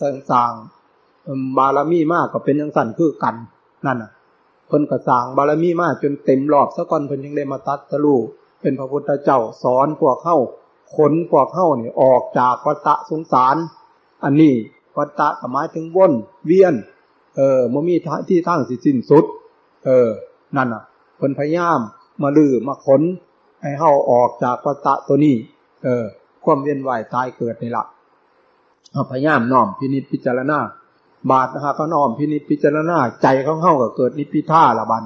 สร้างบารมีมากก็เป็นยังสั่นคือกัน นั่นน่ะเพิ่นก็สร้างบารมีมากจนเต็มรอบซะก่อนเพิ่นยังได้มาตัดสรู้เป็นพระพุทธเจ้าสอนพวกเข้าขนพวกเข้านี่ออกจากวัฏสงสาร อันนี้วัฏฏะหมายถึงวนเวียน เออมมีที่ทั้งสิสิ้นสุด เออ นั่นน่ะเพิ่นพยายามมาลือมาขนให้เข้าออกจากวัฏตัวนี้ เออ ความเวียนว่ายตายเกิดนี่ละ พยายามน้อมพินิจพิจารณาบาทนะฮะก็น้อมพินิจพิจารณาใจของเข้าก็เกิดนิพพิท่าละบัน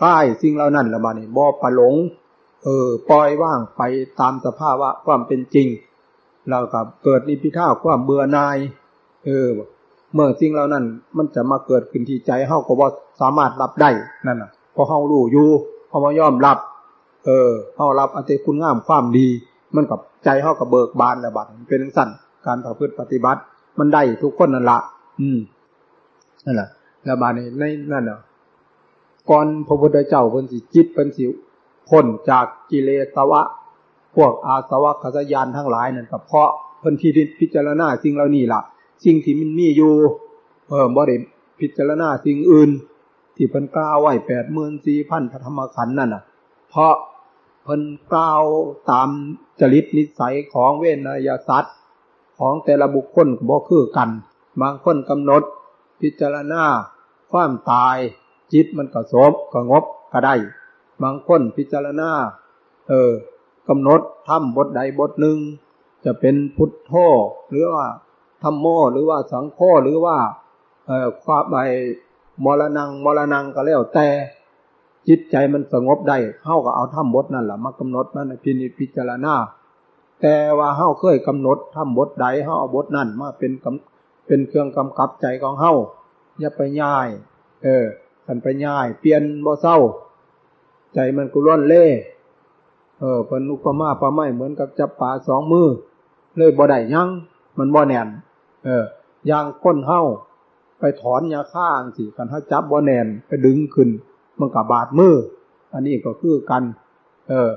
ค่ายสิ่งเหล่านั้นละบันนี่บ่ปะหลง เออปล่อยว่างไปตามสภาวะความเป็นจริงเรากับเกิดนิพพิท่าความเบื่อหน่าย เออ เมื่อสิ่งเหล่านั้น มันจะมาเกิดขึ้นที่ใจเฮาก็บ่สามารถรับได้นั่นน่ะพอเฮารู้อยู่เฮามายอมรับ เออเฮารับอัติคุณงามความดี มันกับใจเฮากับเบิกบานล้วบัดเป็นสั้น การประพฤติปฏิบัติ มันได้ทุกคนนั่นละอืมนั่นแหละแล้วบานี้ในนั่นเนาะก่อนพระพุทธเจ้าเพิ่นสิจิตเพิ่นสิพ้นจากกิเลสวะ พวกอาสวะขสยานทั้งหลายนั่นก็เพราะเพิ่นที่พิจารณาสิ่งเหล่านี้ล่ะ สิ่งที่มันมีอยู่เออบ่ได้พิจารณาสิ่งอื่น ที่เพิ่นกล่าวไว้แปดหมื่นสี่พันพระธรรมขันธ์นั่นน่ะ เพราะเพิ่นกล่าวตามจริตนิสัยของเวนยสัตว์ ของแต่ละบุคคลบ่คือกัน บางคนกำหนด พิจารณาความตาย จิตมันก็สบก็งบก็ได้ บางคนพิจารณา เออกำหนดทำบทใดบทหนึ่ง จะเป็นพุทโธหรือว่าธรรมโมหรือว่าสังโฆหรือว่าเอ่อความใบมรณงมรณงก็แล้วแต่จิตใจมันสงบได้เข้าก็เอาทำบทนั่นแหละมากำหนดมันพินิจพิจารณา แต่ว่าเฮาเคยกำหนดทำบทใดเฮาเอาบทนั่นมาเป็นเป็นเครื่องกำกับใจของเฮาอย่าไปย่าย เออขันไปย่าย เปลี่ยนบ่เศร้า ใจมันกุร่นเล่เออเป็นอุปมาประไม้เหมือนกับจับปลาสองมือเลยบ่ได้ยังมันบ่แน่น เออย่างก้นเฮาไปถอนยาข้างสิกันถ้าจับบ่แน่นไปดึงขึ้น มันกับบาดมืออันนี้ก็คือกัน เออ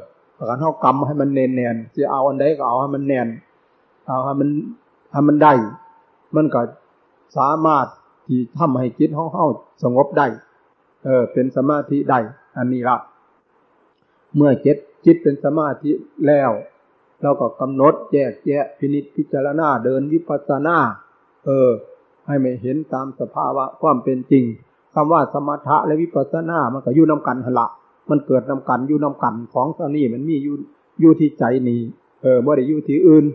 การเฮากำให้มันแน่นแน่นสิเอาอันใดก็เอาให้มันแน่นเอาให้มันให้มันได้ มันก็สามารถที่ทำให้จิตของเฮาสงบได้ เออ เป็นสมาธิได้ อันนี้ละ เมื่อจิตจิตเป็นสมาธิแล้ว เราก็กำหนดแยกแยะพินิจพิจารณาเดินวิปัสสนา เออ ให้ไม่เห็นตามสภาวะความเป็นจริงคำว่าสมถะและวิปัสสนามันก็อยู่นำกันหละ มันเกิดนำกันอยู่นำกันของสนี่มันมีอยู่อยู่ที่ใจนี้เออไม่ได้อยู่ที่อื่น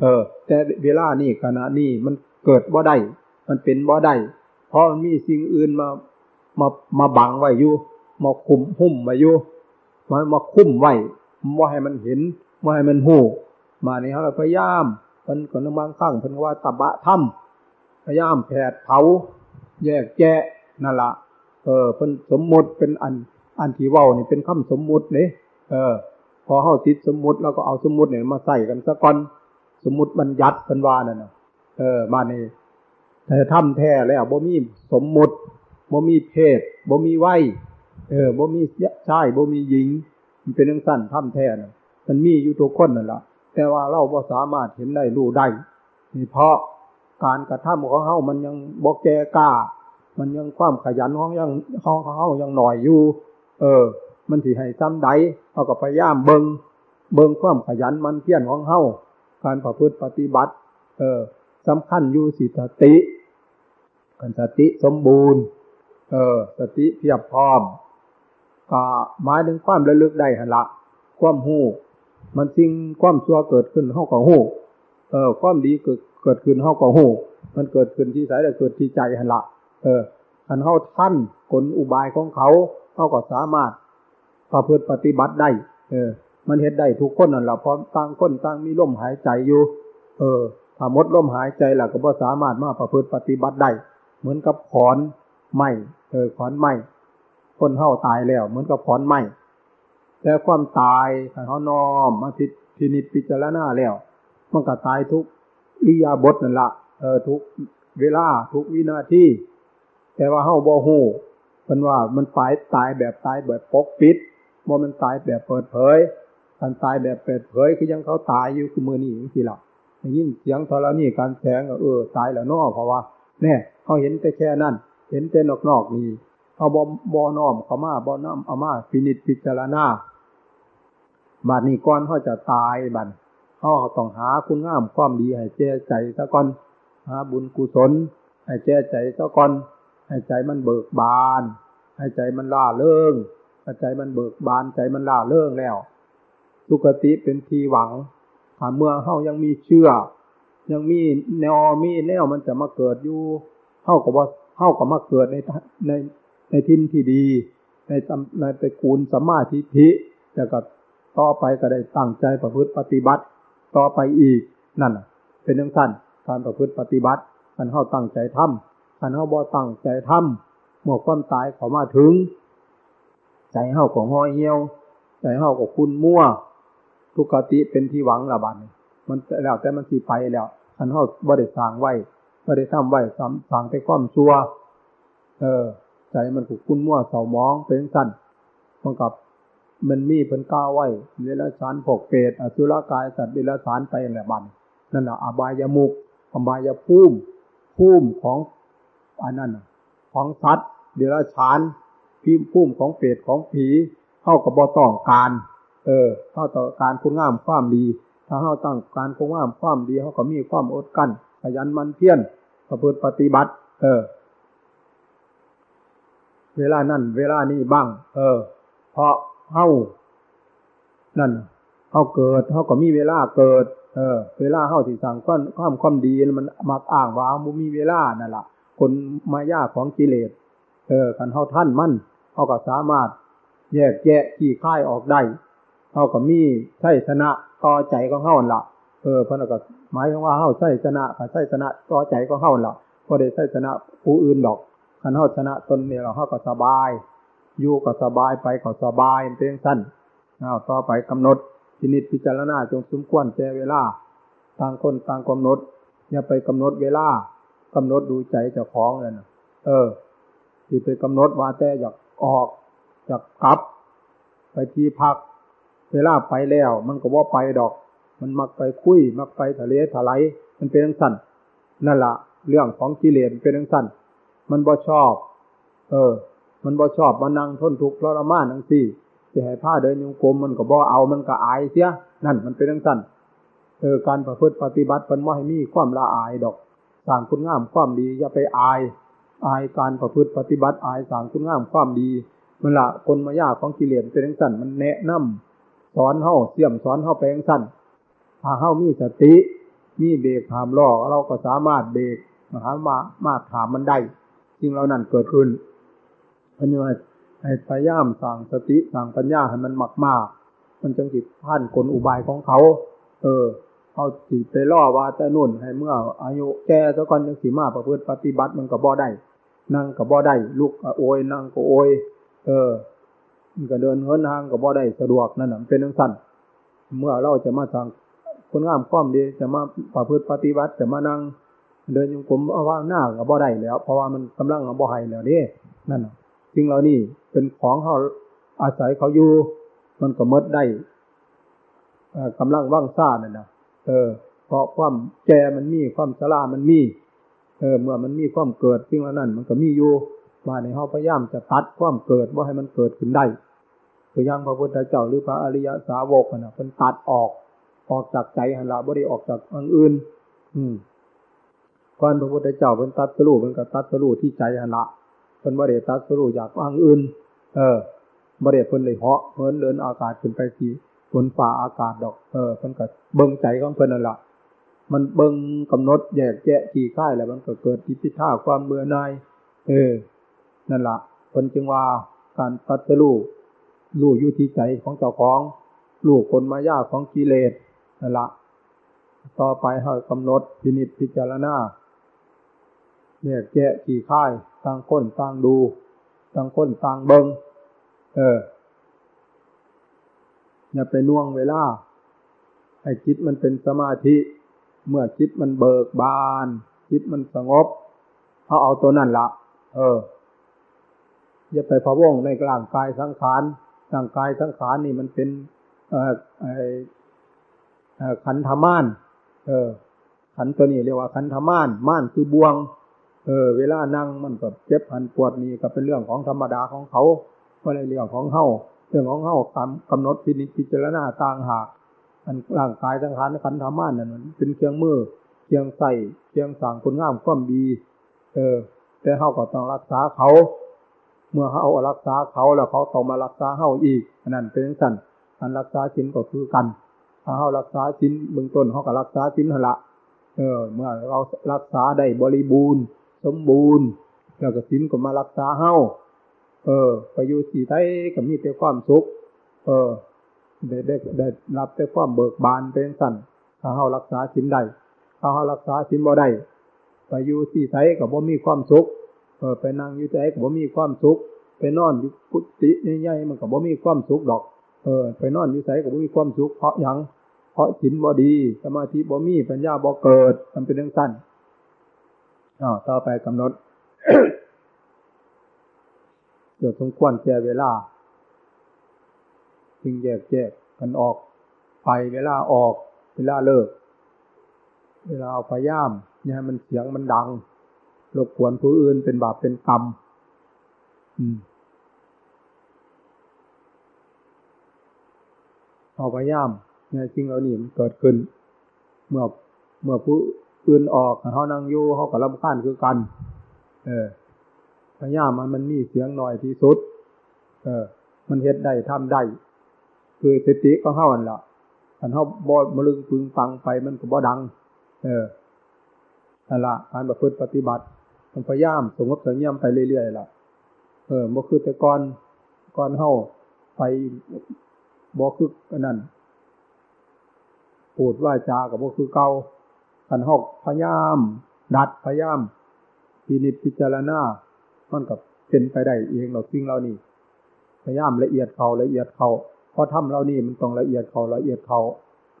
เออ แต่เวลานี่ขณะนี้มันเกิดบ่ได้มันเป็นบ่ได้เพราะมันมีสิ่งอื่นมามามาบังไว้อยู่มาคุมหุ้มไว้อยู่มามาคุ้มไว้ว่าให้มันเห็นว่าให้มันหูมาในเขาเราพยายามเพิ่นก็นบางครั้งเพิ่นว่าตบะถ้ำพยายามแผดเผา แยกแยะนั่นละเออเพิ่นสมมุติเป็นอัน อันที่ว่านี่เป็นคำสมมุติเนี่ยเออ พอเข้าติดสมมุติแล้วก็เอาสมมุติเนี่ยมาใส่กันซะก่อนสมมุติบัญญัติเป็นว่านั่นนะเออมานี่แต่ทำแท้แล้วบ่มีสมมุติบ่มีเพศบ่มีไว้เออบ่มีชายบ่มีหญิง มันเป็นเรื่องสั้นทำแท้น่ะมันมีอยู่ทุกคนนั่นแหละแต่ว่าเราบ่สามารถเห็นได้รู้ได้นี่เพราะการกระทำของเขามันยังบ่แก่กล้า มันยังความขยันของยังของเขายังหน่อยอยู่ เออ มันสิให้ซ้ำใดเขาก็พยายามเบิงเบิงความขยันมันเพียรของเขาการประพฤติปฏิบัติ เออสำคัญอยู่สิสติกันสติสมบูรณ์ เออ สติเพียบพร้อมก็หมายถึงความระลึกได้หันละ ความหูมันสิ่งความชั่วเกิดขึ้นเท่ากับหูเออ ความดีเกิดเกิดขึ้นเท่ากับหูมันเกิดขึ้นที่สายแต่เกิดที่ใจหันละ เออ อันเท่าท่านกลอุบายของเขาเขาก็สามารถประพฤติปฏิบัติได้ เออ มันเห็นได้ทุกคนนั่นแหละเพราะต่างคนต่างมีลมหายใจอยู่ เออถ้ามดลมหายใจล่ะก็บ่สามารถมาประพฤติปฏิบัติได้ เหมือนกับขอนไม้เออขอนไม้คนเฮาตายแล้ว เหมือนกับขอนไม้แต่ความตายถ้าเขานอมมาพิพินิจพิจารณาแล้วมันก็ตายทุกอิยาบทนั่นละเออทุกเวลาทุกวินาที แต่ว่าเฮาบ่ฮู้เป็นว่ามันตายตายแบบตายแบบปกปิดว่มันตายแบบเปิดเผยการตายแบบเปิดเผยคือยังเขาตายอยู่คือมือนี่อย่างที่เราได้ยินเสียงธรณีการแสงเออตายแล้วนอเพราะว่าเนี่ยเขาเห็นแต่แค่นั้น เห็นแต่นอกๆนี่เขาบอบอน้อมเขามาบอน้อมเอามาพินิจพิจารณาบาดนี้ก่อนเขาจะตายบัดเขาต้องหาคุณงามความดีให้แจ้ใจซะก่อนหาบุญกุศลให้แจ้ใจซะก่อน ให้ใจมันเบิกบาน ให้ใจมันล่าเริงให้ใจมันเบิกบานใจมันล่าเริงแล้ว สุกติเป็นทีหวังถ้าเมื่อเขายังมีเชื่อ ยังมีแนวมีแนวมันจะมาเกิดอยู่เข้ากับว่าเข้ากับมาเกิดในในในทินที่ดี ในในตระกูลสัมมาทิฏฐิแต่ก็ต่อไปก็ได้ตั้งใจประพฤติปฏิบัติ ต่อไปอีกนั่นเป็นเรื่องสั้นการประพฤติปฏิบัติการเข้าตั้งใจทำ การเข้าบ่ตั้งใจทำเมื่อความตายเขามาถึง ใจเข้าของห้อยเหี่ยว ใจเข้าของคุณมั่ว ทุกขติเป็นที่หวังละบันมันแล้วแต่มันสีไปแล้วคันเข้าบ่ได้สร้างไว้บ่ได้ทำไว้สร้างแต่ความชัวเออ ใจมันถูกคุณมั่วเสามองเป็นสั้นมันกับมันมีเพิ่นก้าวไว้เดรัจฉานพกเปรตอสุรกายสัตว์เดรัจฉานไปแหละบันนั่นแหละอบายามุกอบายาภูมิภูมิของ อันนั้นของสัตว์เดรัจฉานพิมภูมิของเปรตของผีเข้ากับบอต้องการ เออเข้าต่อการคุณงามความดี ถ้าเข้าตั้งการคุณงามความดีเขาก็มีความอดกั้นขยันมันเพียรประพฤติปฏิบัติ เออ เวลานั่นเวลานี้บ้าง เออ เพราะเฮานั่นเฮาเกิดเฮาก็มีเวลาเกิด เออ เวลาเฮาที่สั่งก้อนความความดีมันมักอ้างว่ามุมีเวลานั่นแหละ คนมายาของกิเลส เออกันเฮาท่านมั่นเฮาก็สามารถ แยกแยะขี่ค่ายออกได้เฮาก็มีใช่ชนะต่อใจของเฮาละเออพระนก็หมายถึงว่าเฮาใช่ชนะกับใช่ชนะต่อใจของเฮาละพอได้ใช่ชนะผู้อื่นดอกคันเฮาชนะตนเนี่ยเราเฮาก็สบาย อยู่ก็สบายไปก็สบายเป็นสั้นเอาต่อไปกำหนดพินิจพิจารณาจงสมควรแก่เวลา ต่างคนต่างกำหนด อย่าไปกำหนดเวลา กำหนดดูใจเจ้าของเลยนะเออที่ไปกำหนดว่าแต่อยากออกอยากกลับ ไปที่พัก เวลาไปแล้ว มันก็ว่าไปดอก มันมักไปคุย มักไปทะเลถลายมันเป็นสั้นนั่นละเรื่องของกิเลสเป็นสั้นมันบ่ชอบ เออ มันบ่ชอบมานั่งทนทุกข์ทรมานทั้งสี่จะให้ผ้าเดินยงกลมมันก็บ่เอามันก็อายเสียนั่นมันเป็นทั้งสั้นเออการประพฤติปฏิบัติเป็นว่ให้มีความละอายดอก สร้างคุณงามความดี อย่าไปอาย อายการประพฤติปฏิบัติอายสร้างคุณงามความดีมันละคนมายากของกิเลสเป็นทั้งสั้นมันแนะนำสอนเฮาเสี่ยมสอนเฮาไปทั้งสั้นถ้าเฮามีสติ มีเบรกถามล่อเราก็สามารถเบรกมหามามาถามมันได้จึงเรานั่นเกิดขึ้นอันนี้ว่าให้พยายามสั่งสติสั่งปัญญาให้มันมากมามันจึงจิตท่านกลอุบายของเขา เออ เอาสิไปล่อว่าแต่นุ่นให้เมื่อ อายุแก่ซะก่อนยังสีมาประพฤติปฏิบัติมันก็บ่ได้นั่งก็บ่ได้ลุกก็โอยนั่งก็โอยเออมันก็เดินเหินทางก็บ่ได้สะดวกนั่นเป็นทั้งสั้นเมื่อเราจะมาสั่งคนงามข้อมดีจะมาประพฤติปฏิบัติจะมานั่ง เดินยังผมเอาว่าหน้าก็บ่ได้แล้ว เพราะว่ามันกำลังบ่ให้แล้วนี่นั่นสิ่งเหล่านี้เป็นของเขาอาศัยเขาอยู่ มันก็มดได้กำลังว่างซ่านั่นนะ เออเพราะความแก่มันมีความสลามันมีเออเมื่อมันมีความเกิดสิ่งล่านั้นมันก็มีอยู่มาในเขาพยายามจะตัดความเกิดว่าให้มันเกิดขึ้นได้คือยังพระพุทธเจ้าหรือพระอริยสาวกนะเป็นตัดออกออกจากใจหันละบ่ได้ออกจากอันอื่น อืมก่อนพระพุทธเจ้าเป็นตัดสรุปเป็นกับตัดสรุปที่ใจหันละเป็นบริตัดสรู้อยากอังอื่น เออบริเดเพิ่นเลยเหาะเพิ่นเดินอากาศขึ้นไปที บนฝ่าอากาศดอก เออเพิ่นก็เบิ่งใจของเพิ่นนั่นละมันเบิ่งกำหนดแยกแยะขี่ค่ายแล้วมันก็เกิดทิพิท่าความเบื่อหน่ายเออ นั่นละเพิ่นจึงว่าการตัดสู้รู้อยู่ที่ใจของเจ้าของลูกคนมายาของกิเลสนั่นละต่อไปให้กำหนดพินิจพิจารณาเนี่ยะขี่ค่ายต่างคนต่างดูต่างคนต่างเบิงเออ อย่าไปน่วงเวลาให้จิตมันเป็นสมาธิ เมื่อจิตมันเบิกบาน จิตมันสงบเอาเอาตัวนั่นละเออ อย่าไปพะวงในร่างกายสังขารร่างกายสังขารนี่มันเป็นเอ่อไอขันธม่านเออ ขันตัวนี้เรียกว่าขันธม่านม่านคือบวง เออ เวลานั่งมันก็เจ็บหันปวดนี่ก็เป็นเรื่องของธรรมดาของเขาไม่ใช่เรื่องของเฮา เรื่องของเฮากำกำหนดพินิจพิจารณาต่างหากอันร่างกายสังขารขันธม่านนั่นมันเป็นเครื่องมือเครื่องใส่เครื่องสั่งคุณงามความดี เออ แต่เฮาก็ต้องรักษาเขา เมื่อเขาเอารักษาเขาแล้วเขาต้องมารักษาเฮาอีกนั่นเป็นสั่นอันรักษาศีลก็คือกัน ถ้าเขารักษาศีลเบื้องต้นเขาก็รักษาศีลหละเออ เมื่อเรารักษาได้บริบูรณ์ สมบูรณ์ แล้วก็ศีลก็มารักษาเฮา เออไปอยู่สีไทยก็มีแต่ความสุข เออได้ได้ได้รับแต่ความเบิกบานเป็นสั่นถ้าเฮารักษาศีลได้ถ้าเฮารักษาศีลบ่ได้ไปอยู่สีไทยก็บ่มีความสุข เออไปนั่งอยู่ไทยก็บ่มีความสุข ไปนอนอยู่กุฏิใหญ่ๆมันก็บ่มีความสุขดอก เออ ไปนอนอยู่ไสก็บ่มีความสุขเพราะยังเพราะศีลบ่ดี สมาธิบ่มีปัญญาบ่เกิดมันเป็นเรื่องสั้นอ๋อต่อไปกำหนด เดี๋ยวสมควรแก่เวลา จึงแยกแยกกันออก ไปเวลาออก เวลาเลิก เวลาเอาพยายามเนี่ยมันเสียงมันดังรบกวนผู้อื่นเป็นบาปเป็นกรรมอืมเอาพยายามเนี่ยสิ่งเหล่านี้มันเกิดขึ้น เมื่อเมื่อผู้อื่นออกเขานั่งอยู่เขากับลำค้านคือกัน เออ พยายามมันมันมีเสียงหน่อยที่สุด เออ มันเฮ็ดได้ทำได้ คือสติก็เข้าอันละอันเข้าบอดมลึงปึงฟังไปมันก็บ่ดัง เออนั่นละการประพฤติปฏิบัติมันพยายามสงบเสงี่ยมไปเรื่อยๆล่ะ เออบ่คือแต่ก่อนก่อนเข้าไปบ่คืออันนั้นพูดว่าจากับบ่คือเก่าขันหอกพยายาม ดัดพยายามพินิจพิจารณา มันกับเป็นไปได้เองเราสิ่งเรานี่พยายามละเอียดเขาละเอียดเขาเพราะทำเรานี่มันต้องละเอียดเขาละเอียดเขา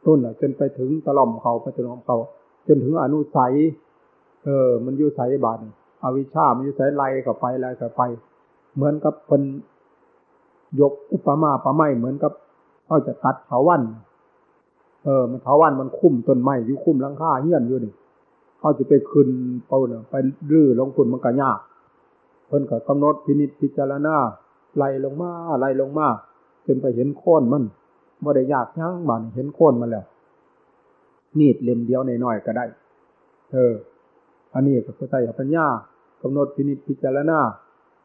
ต้นจนไปถึงตล่อมเขาไปจนของเขา จนถึงอนุสัย เออ มันอยู่ใสบาทอวิชามันอยู่ใสไล่กับไปไล่กับไป เหมือนกับเป็นยกอุปมาประไม้เหมือนกับเขาจะตัดเถาวันเออ มันเถาวันมันคุ้มต้นไม้อยู่คุ้มลังค่าเฮี้ยนอยู่นี่เขาจะไปคืนเปาเนี่ยไปรื้อลงฝุ่นมันก็ยาก เพิ่นก็กำหนดพินิจพิจารณาไล่ลงมาไล่ลงมาจนไปเห็นโค่นมันบ่ได้ยากยั้งบานเห็นโค่นมันแล้วมีดเล่มเดียวในน้อยก็ได้ เออ อันนี้ก็คือใจปัญญากำหนดพินิจพิจารณา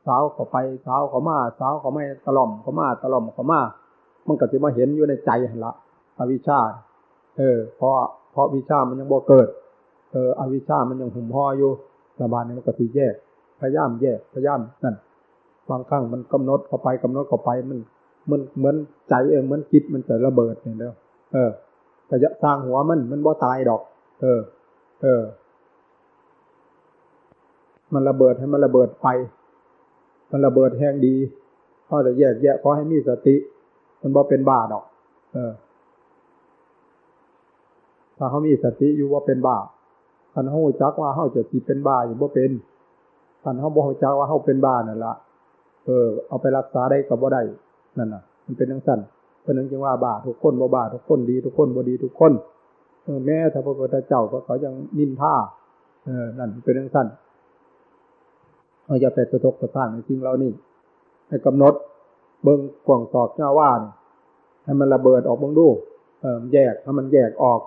สาวเข้าไปสาวเข้ามาสาวเข้าไม่ตล่อมเข้ามาตล่อมเข้ามามันก็จะมาเห็นอยู่ในใจละอวิชชา เออ เพราะเพราะวิชามันยังบ่เกิด เออ อวิชามันยังหุ่มห่ออยู่สบานนี้มันก็สีแยก พยายามแยกพยายามนั่นบางครั้งมันกำหนดเข้าไปกำหนดเข้าไปมันมันเหมือนใจเองเหมือนจิตมันจะระเบิดเนี่ยเด้อเออแต่จะสร้างหัวมันมันบ่ตายดอก เออ เออ มันระเบิดให้มันระเบิดไป มันระเบิดแห้งดีเขาจะแยกแยะขอให้มีสติ มันบ่เป็นบ้าดอก เออถ้าเขามีสติอยู่ว่าเป็นบ้าท่านเขาจักว่าเขาจะสิเป็นบ้าอยู่ว่าเป็น ท่านเขาบอกจักว่าเขาเป็นบ้านั่นละเออ เอาไปรักษาได้กับบ่ได้นั่นน่ะ มันเป็นทั้งสั้นเพราะนั้นจึงว่าบ้าทุกคนบ่บ้าทุกคนดีทุกคนบ่ดีทุกคนเออแม้ถ้าพระพุทธเจ้าก็เขายังนินท่าเออนั่นเป็นทั้งสั้นเราจะไปสะทกสะท้านในจริงเรานี่ให้กำหนดเบิ้งกว่างตอกเจ้าว่าเนี่ยให้มันระเบิดออกบ้างดูเออแยกให้มันแยกออก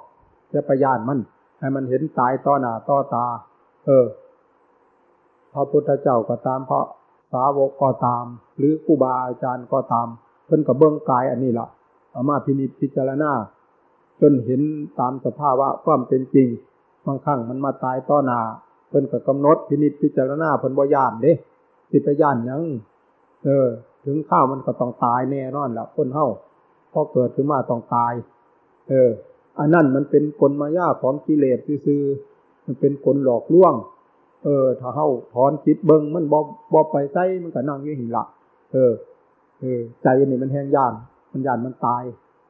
จะประยานมัน ให้มันเห็นตายต่อหน้าต่อตา เออ ระพุทธเจ้าก็ตามพระสาวกก็ตาม หรือครูบาอาจารย์ก็ตาม เพิ่นกับเบื้องกายอันนี้ละเอามาพินิจพิจารณาจนเห็นตามสภาวะความเป็นจริงบางครั้งมันมาตายต่อหน้าเพิ่นกับกำหนดพินิจพิจารณาเพิ่นบ่ย่านเด้สิไปย่านยังเออ ถึงข้าวมันก็ต้องตายแน่นอนแหละคนเฮาพอเกิดขึ้นมาต้องตาย เอออันนั้นมันเป็นกลมายาของกิเลสซื่อมันเป็นกลหลอกลวง เออ ถ้าเฮาถอนจิตเบิงมันบอบอไปใส่มันก็นั่งอยู่หินละเออ เออ ใจนี่มันแห้งย่าน มันย่านมันตาย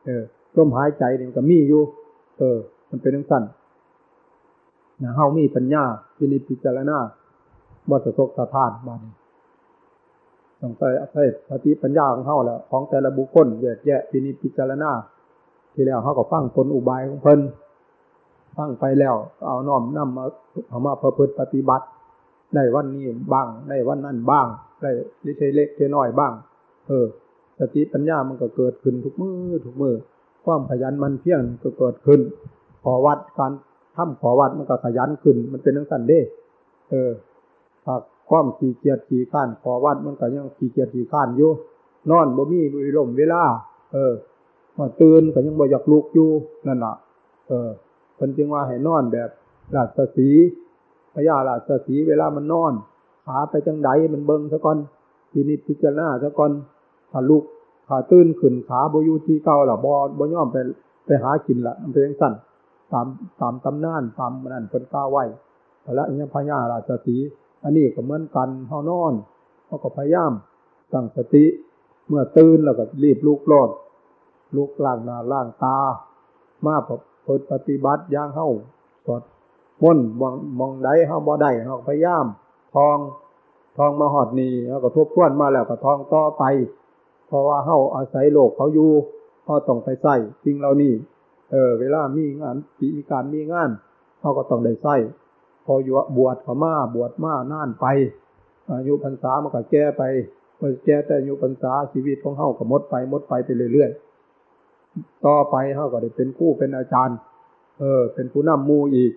เออลมหายใจนี่มันก็มีอยู่ เออ มันเป็นทั้งสั้นนะเฮามีปัญญาพินิพิจารณาบัตรทกสะทานมานต้องใส่ใส่สติปัญญาของเขาแล้วของแต่ละบุคคลแยกแยะพินิจพิจารณา ที่แล้วเขาก็ฟังคนอุบายของเพิ่น ฟังไปแล้ว เอาน้อมนำมาเอามาประพฤติปฏิบัติได้วันนี้บ้างได้วันนั้นบ้างได้ลิเทเล็กเทน้อยบ้าง เออ สติปัญญามันก็เกิดขึ้นทุกมือทุกมือความขยันมันเพียงก็เกิดขึ้น ขอวัดการทำขอวัดมันก็ขยันขึ้น มันเป็นทั้งสันเด้เออถ้าความขี้เกียจขี้ข้านขอวัดมันก็ยังขี้เกียจขี้ข้านอยู่นอนบ่มีบุยลมเวลา เออมาตื่นก็ยังบ่อยากลุกอยู่นั่นล่ะเออ เพิ่นจึงว่าให้นอนแบบราชสีพญาราชสีเวลามันนอน ขาไปจังไดมันเบิงซะก่อนทีนิดพิจารณาซะก่อนถ้าลุกขาตื่นขึ้นขาบ่อยู่ที่เก่าล่ะบ่บ่ยอมไปไปหากินละมันเป็นจังซั่นตามตามตำนานตามนั่นเพิ่นกล่าวไว้แล้วอันนี้พญาราชสีอันนี้ก็เหมือนกันเฮานอนเฮาก็พยายามตั้งสติ เมื่อตื่นแล้วก็รีบลุกโลดลุกล้างหน้าล้างตา มา เปิดปฏิบัติอย่างเฮาสดมนต์มองมองใดเฮาบ่ได้เฮาพยายามทองทองมาหอดนี้เฮาก็ทบทวนมาแล้วก็ทองต่อไป เพราะว่าเฮาอาศัยโลกเขาอยู่เฮาต้องไปใส่สิ่งเหล่านี้เออ เวลามีงานปีการมีงานเฮาก็ต้องได้ใส่พออยู่บวชขามาบวชมานานไปอายุพรรษามันก็แก้ไปพอแก้แต่อายุพรรษาชีวิตของเฮาก็หมดไปหมดไปไปเรื่อยๆ ต่อไปเฮาก็ได้เป็นผู้เป็นอาจารย์ เออ เป็นผู้นำมูอีก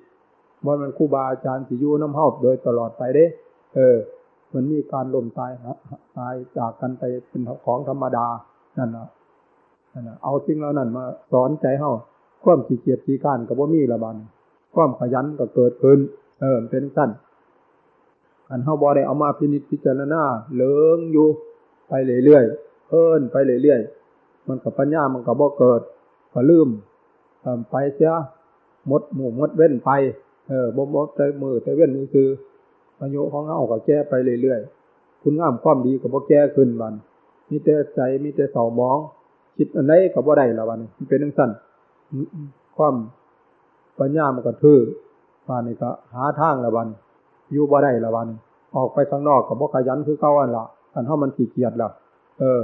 มันมันครูบาอาจารย์สิยูน้ำเฮาโดยตลอดไปเด้ เออ มันมีการล่มตายตายจากกันไปเป็นของธรรมดานั่นนะนั่นนะเอาสิ่งเหล่านั้นมาสอนใจเฮาความขี้เกียจขี้การกับว่ามีละบันความขยันก็เกิดขึ้น เออเป็นสั้นอันเฮาบอได้เอามาพินิจพิจารณาเลิงอยู่ไปเรื่อยๆเพิ่นไปเรื่อยๆ มันกับปัญญามันกับบ่เกิดก็ลืมไปเสียมดหมู่มดเว้นไป เออบ่มดแต่มือแต่เว้นนี่คืออายุของเฮาก็แก้ไปเรื่อยๆ คุณงามความดีก็บ่แก้ขึ้นมันมีแต่ใจมีแต่เศร้ามอง คิดอันไหนก็บ่ได้ละวันมันเป็นจังซั่นความปัญญามันก็ทื่อมานนี่ก็หาทางละวันอยู่บ่ได้ละวันออกไปข้างนอกก็บ่ขยันคือเก่าอันละอันเฮามันขี้เกียจละเออ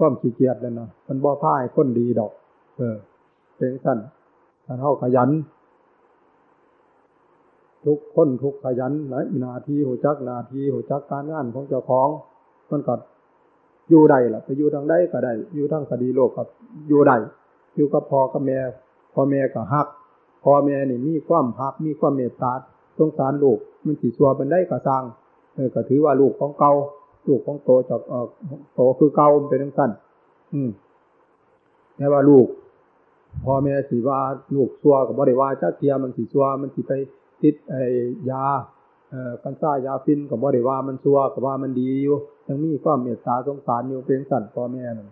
ความขี้เกียจเลยนะมันบ่พ่ายคนดีดอก เออเป็นสั้นอันเฮาขยัน ทุกคนทุกขยันนะนาทีหัวจักนาทีหัวจักการงานของเจ้าของมันก็อยู่ได้ล่ะไปอยู่ทางใดก็ได้อยู่ทางคดีโลกก็อยู่ได้อยู่กับพ่อกับแม่พ่อแม่ก็ฮักพ่อแม่นี่มีความฮักมีความเมตตาสงสารลูกมันสีสัวเป็นได้ก็สระซังเออก็ถือว่าลูกของเก่า ลูกของโตจากโตคือเก่าเป็นทั้งสั้นอืมแต่ว่าลูกพ่อแม่สีว่าลูกซัวกับบริวารจ้าเทียมันสีซัวมันสีไปติดไอ้ยาเอ่อกันซ่ายาฟินกับบริวารมันซัวกับว่ามันดีอยู่ยังมีความเมตตาสงสารอยู่เป็นสั้นพ่อแม่นั่น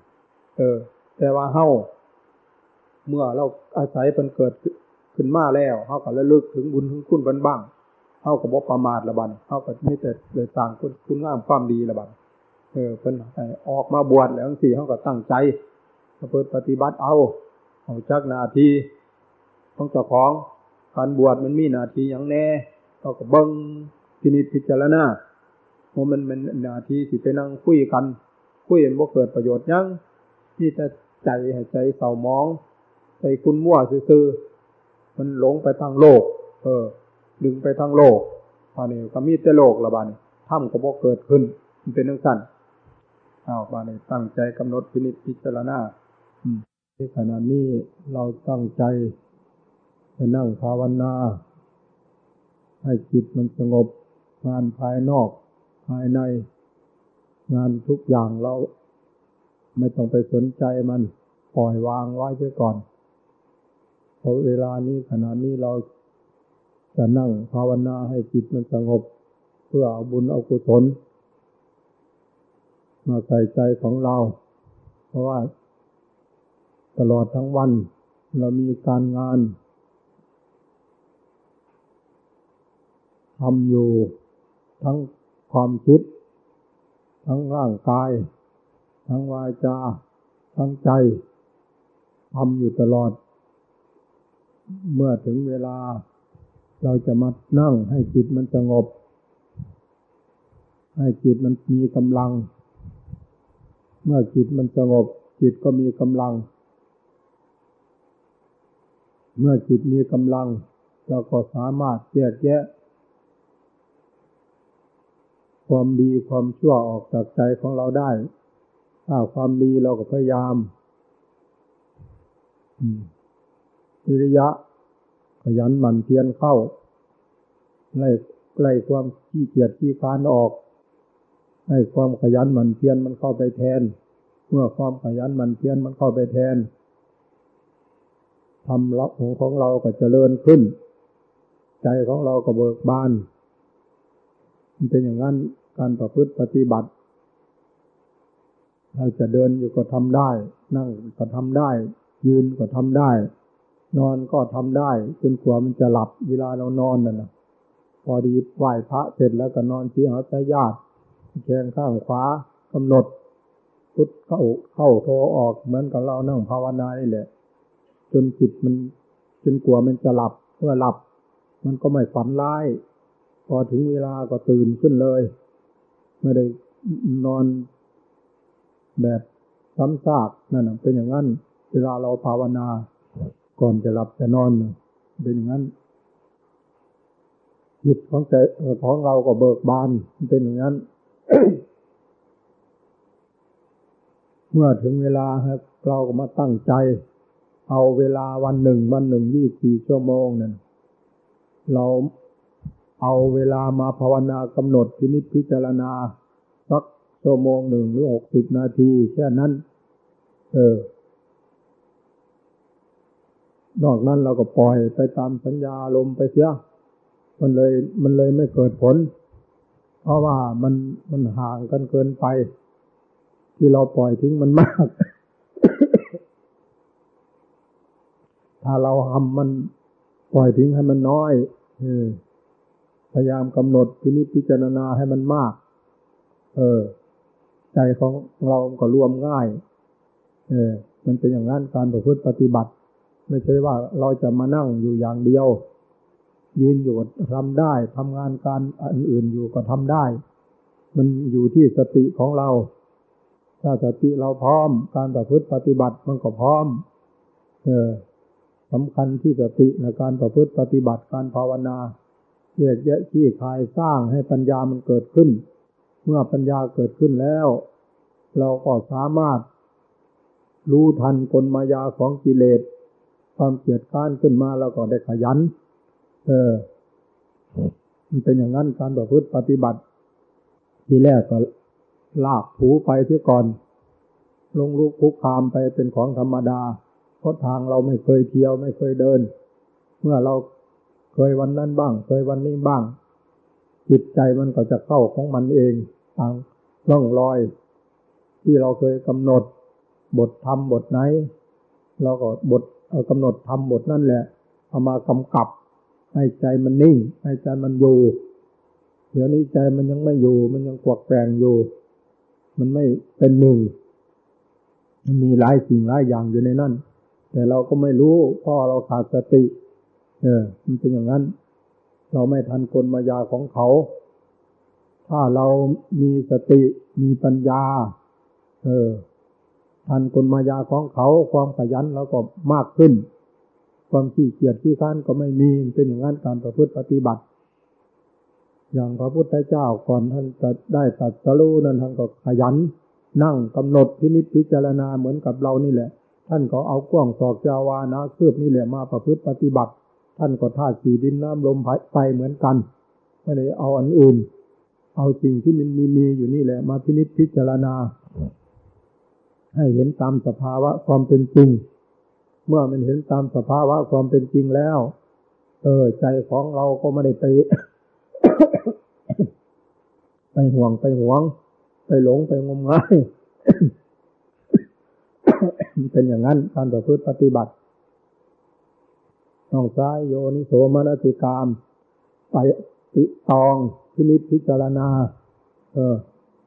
เออ แต่ว่าเฮาเมื่อเราอาศัยเป็นเกิดขึ้นมาแล้วเขาก็ระลึกถึงบุญถึงคุณบันบ้าง เขาก็บอกประมาทละบันเขาก็มีแต่เลยต่างคุณคุณงามความดีละบันเออเป็นออกมาบวชแล้วสี่เขาก็ตั้งใจเปิดปฏิบัติเอาเอาจักนาทีของเจ้าของการบวชมันมีนาทีอย่างแน่เขาก็เบิ้งพินิจพิจารณาเพราะมันเป็นนาทีสิไปนั่งคุยกัน คุยกันว่เกิดประโยชน์ยังที่จะใจให้ใจเศร้ามอง ใจคุณมั่วซื่อมันหลงไปทางโลก เออ ดึงไปทางโลกตอนนี้ก็มีแต่โลกละบานี่ถ้ำก็บอกเกิดขึ้น มันเป็นเรื่องสั้นเอาบานี่ตั้งใจกำหนดพินิจพิจารณาที่ขณะนี้เราตั้งใจจะนั่งภาวนา ให้จิตมันสงบงานภายนอก ภายใน งานทุกอย่างเราไม่ต้องไปสนใจมันปล่อยวางไว้เสียก่อนเพอเวลานี้ขณะนี้เรา จะนั่งภาวนาให้จิตมันสงบ เพื่อเอาบุญเอากุศลมาใส่ใจของเรา เพราะว่าตลอดทั้งวัน เรามีการงานทำอยู่ทั้งความคิด ทั้งร่างกาย ทั้งวาจา ทั้งใจทำอยู่ตลอด เมื่อถึงเวลา เราจะมานั่งให้จิตมันสงบ ให้จิตมันมีกำลัง เมื่อจิตมันสงบ จิตก็มีกำลัง เมื่อจิตมีกำลัง เราก็สามารถแยกแยะ ความดีความชั่วออกจากใจของเราได้ ถ้าความดีเราก็พยายามวิริยะ ยันหมั่นเพียรเข้าไล่ไล่ความขี้เกียจขี้คานออกให้ความขยันหมั่นเพียรมันเข้าไปแทน เมื่อความขยันหมั่นเพียรมันเข้าไปแทนทำรับของของเราก็เจริญขึ้น ใจของเราก็เบิกบานมันเป็นอย่างนั้นการประพฤติปฏิบัติ เราจะเดินอยู่ก็ทำได้ นั่งก็ทำได้ ยืนก็ทำได้ นอนก็ทำได้จนกว่ามันจะหลับเวลาเรานอนนั่นนะพอดีไหว้พระเสร็จแล้วก็นอนที่หาใจญาติแขงข้างขวากำหนด พุทเข้าเข้าโทออกเหมือนกับเรานั่งภาวนานี่แหละ จนจิตมัน จนกลัวมันจะหลับเมื่อหลับ มันก็ไม่ฝันร้าย พอถึงเวลาก็ตื่นขึ้นเลย ไม่ได้นอนแบบซ้ำซากนั่นเป็นอย่างนั้น เวลาเราภาวนา ก่อนจะหลับจะนอนเป็นอย่างนั้นจิตของใจของเราก็เบิกบานเป็นอย่างนั้น เมื่อถึงเวลาครับ เราก็มาตั้งใจ เอาเวลาวันหนึ่ง วันหนึ่งยี่สี่ชั่วโมงนั่นเราเอาเวลามาภาวนากำหนดพินิจพิจารณาสักชั่วโมงหนึ่งหรือหกสิบนาทีแค่นั้น เออ นอกนั้นเราก็ปล่อยไปตามสัญญาลมไปเสีย มันเลยมันเลยไม่เกิดผล เพราะว่ามันมันห่างกันเกินไป ที่เราปล่อยทิ้งมันมาก ถ้าเราทำมันปล่อยทิ้งให้มันน้อยเออพยายามกำหนดพินิจพิจารณาให้มันมาก เออ ใจของเราก็รวมง่าย เออ มันเป็นอย่างนั้นการประพฤติปฏิบัติ ไม่ใช่ว่าเราจะมานั่งอยู่อย่างเดียว ยืนอยู่ทำได้ทำงานการอันอื่นอยู่ก็ทำได้ มันอยู่ที่สติของเรา ถ้าสติเราพร้อม การประพฤติปฏิบัติมันก็พร้อม เออสำคัญที่สติในการประพฤติปฏิบัติการภาวนาแยกแยะที่คายสร้างให้ปัญญามันเกิดขึ้น เมื่อปัญญาเกิดขึ้นแล้ว เราก็สามารถรู้ทันกลมายาของกิเลส ความเกียดข้านขึ้นมาแล้วก็ได้ขยัน เออ มันเป็นอย่างนั้นการประพฤติปฏิบัติ ทีแรกก็ลากผูไปที่ก่อน ลงลุกคุกคามไปเป็นของธรรมดา เพราะทางเราไม่เคยเที่ยวไม่เคยเดิน เมื่อเราเคยวันนั้นบ้าง เคยวันนี้บ้าง จิตใจมันก็จะเข้าของมันเองทางร่องรอย ที่เราเคยกำหนด บทธรรมบทไหน เราก็บท เอากำหนดธรรมบทนั่นแหละ เอามากำกับ ให้ใจมันนิ่ง ให้ใจมันอยู่ เดี๋ยวนี้ใจมันยังไม่อยู่ มันยังกวักแกงอยู่ มันไม่เป็นหนึ่ง มันมีหลายสิ่งหลายอย่างอยู่ในนั้น แต่เราก็ไม่รู้เพราะเราขาดสติ เออ มันเป็นอย่างนั้น เราไม่ทันกลมายาของเขา ถ้าเรามีสติ มีปัญญา เออ ทันกลมายาของเขาความขยันเราก็มากขึ้น ความขี้เกียจขี้ข้านก็ไม่มีเป็นอย่างนั้นการประพฤติปฏิบัติ อย่างพระพุทธเจ้าก่อนท่านจะได้ตัดสรู้นั้นท่านก็ขยัน นั่งกำหนดพินิจพิจารณาเหมือนกับเรานี่แหละ ท่านก็เอากล้องสอกจาวานะคืบนี่แหละมาประพฤติปฏิบัติ ท่านก็ธาตุสีดินน้ำลมไฟเหมือนกันไม่ได้เอาอันอื่น เอาสิ่งที่มันมีมีอยู่นี่แหละ มาพินิจพิจารณา ให้เห็นตามสภาวะความเป็นจริง เมื่อมันเห็นตามสภาวะความเป็นจริงแล้ว เออ ใจของเราก็ไม่ได้ไป ไปห่วงไปหวง ไปหลงไปงมงายเป็นอย่างนั้นการประพฤติปฏิบัติต้องซ้ายโยนิโสมนสิกามไปติตองพินิจพิจารณา เออ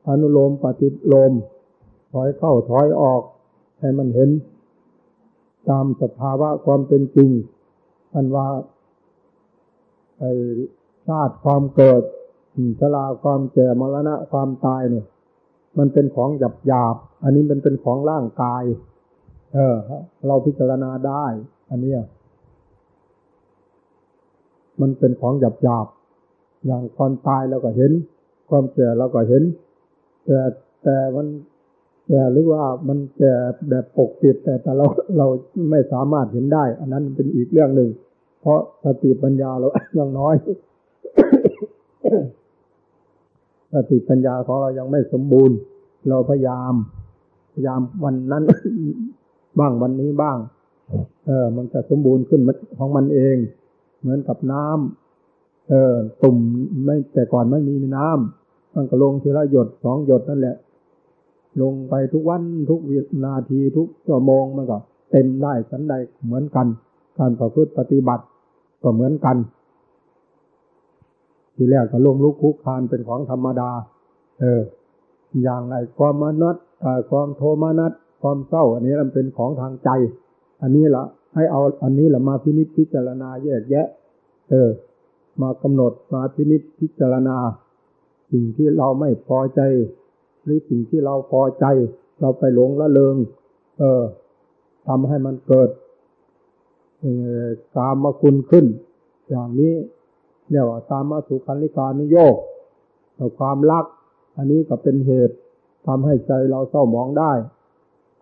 อนุโลมปฏิโลม ถอยเข้าถอยออก ให้มันเห็น ตามสภาวะความเป็นจริงอันว่าไอ้ชาติความเกิดชราความแก่มรณะความตายเนี่ย มันเป็นของหยาบหยาบอันนี้มันเป็นของร่างกาย เออ เราพิจารณาได้ อันนี้มันเป็นของหยาบหยาบอย่างความตายเราก็เห็น ความแก่เราก็เห็น แต่แต่มัน แก่หรือว่ามันแก่แบบปกปิดแต่แต่เราเราไม่สามารถเห็นได้ อันนั้นเป็นอีกเรื่องหนึ่ง เพราะสติปัญญาเรายังน้อยสติปัญญาของเรายังไม่สมบูรณ์ เราพยายาม พยายามวันนั้น บ้างวันนี้บ้าง เออ มันจะสมบูรณ์ขึ้นของมันเอง เหมือนกับน้ำเออตุ่มไม่แต่ก่อนไม่มีน้ำมันก็ลงทีละหยดสองหยดนั่นแหละ ลงไปทุกวันทุกวินาทีทุกชั่วโมงมันก็เต็มได้สันใดเหมือนกัน การประพฤติปฏิบัติก็เหมือนกัน ทีแรกก็ลงลุกคุกคานเป็นของธรรมดา เออ อย่างไรความมนัตความโทมนัตความเศร้า อันนี้มันเป็นของทางใจ อันนี้ละให้เอาอันนี้แหละมาพินิจพิจารณาแยกแยะ เออ มากำหนดมาพินิจพิจารณา สิ่งที่เราไม่พอใจ หรือสิ่งที่เราพอใจ เราไปหลงละเลง เออทำให้มันเกิดกามมาคุณขึ้น อย่างนี้เรียกว่าตามมาสุขันลิกานุโยกแต่ความรัก อันนี้ก็เป็นเหตุทำให้ใจเราเศร้าหมองได้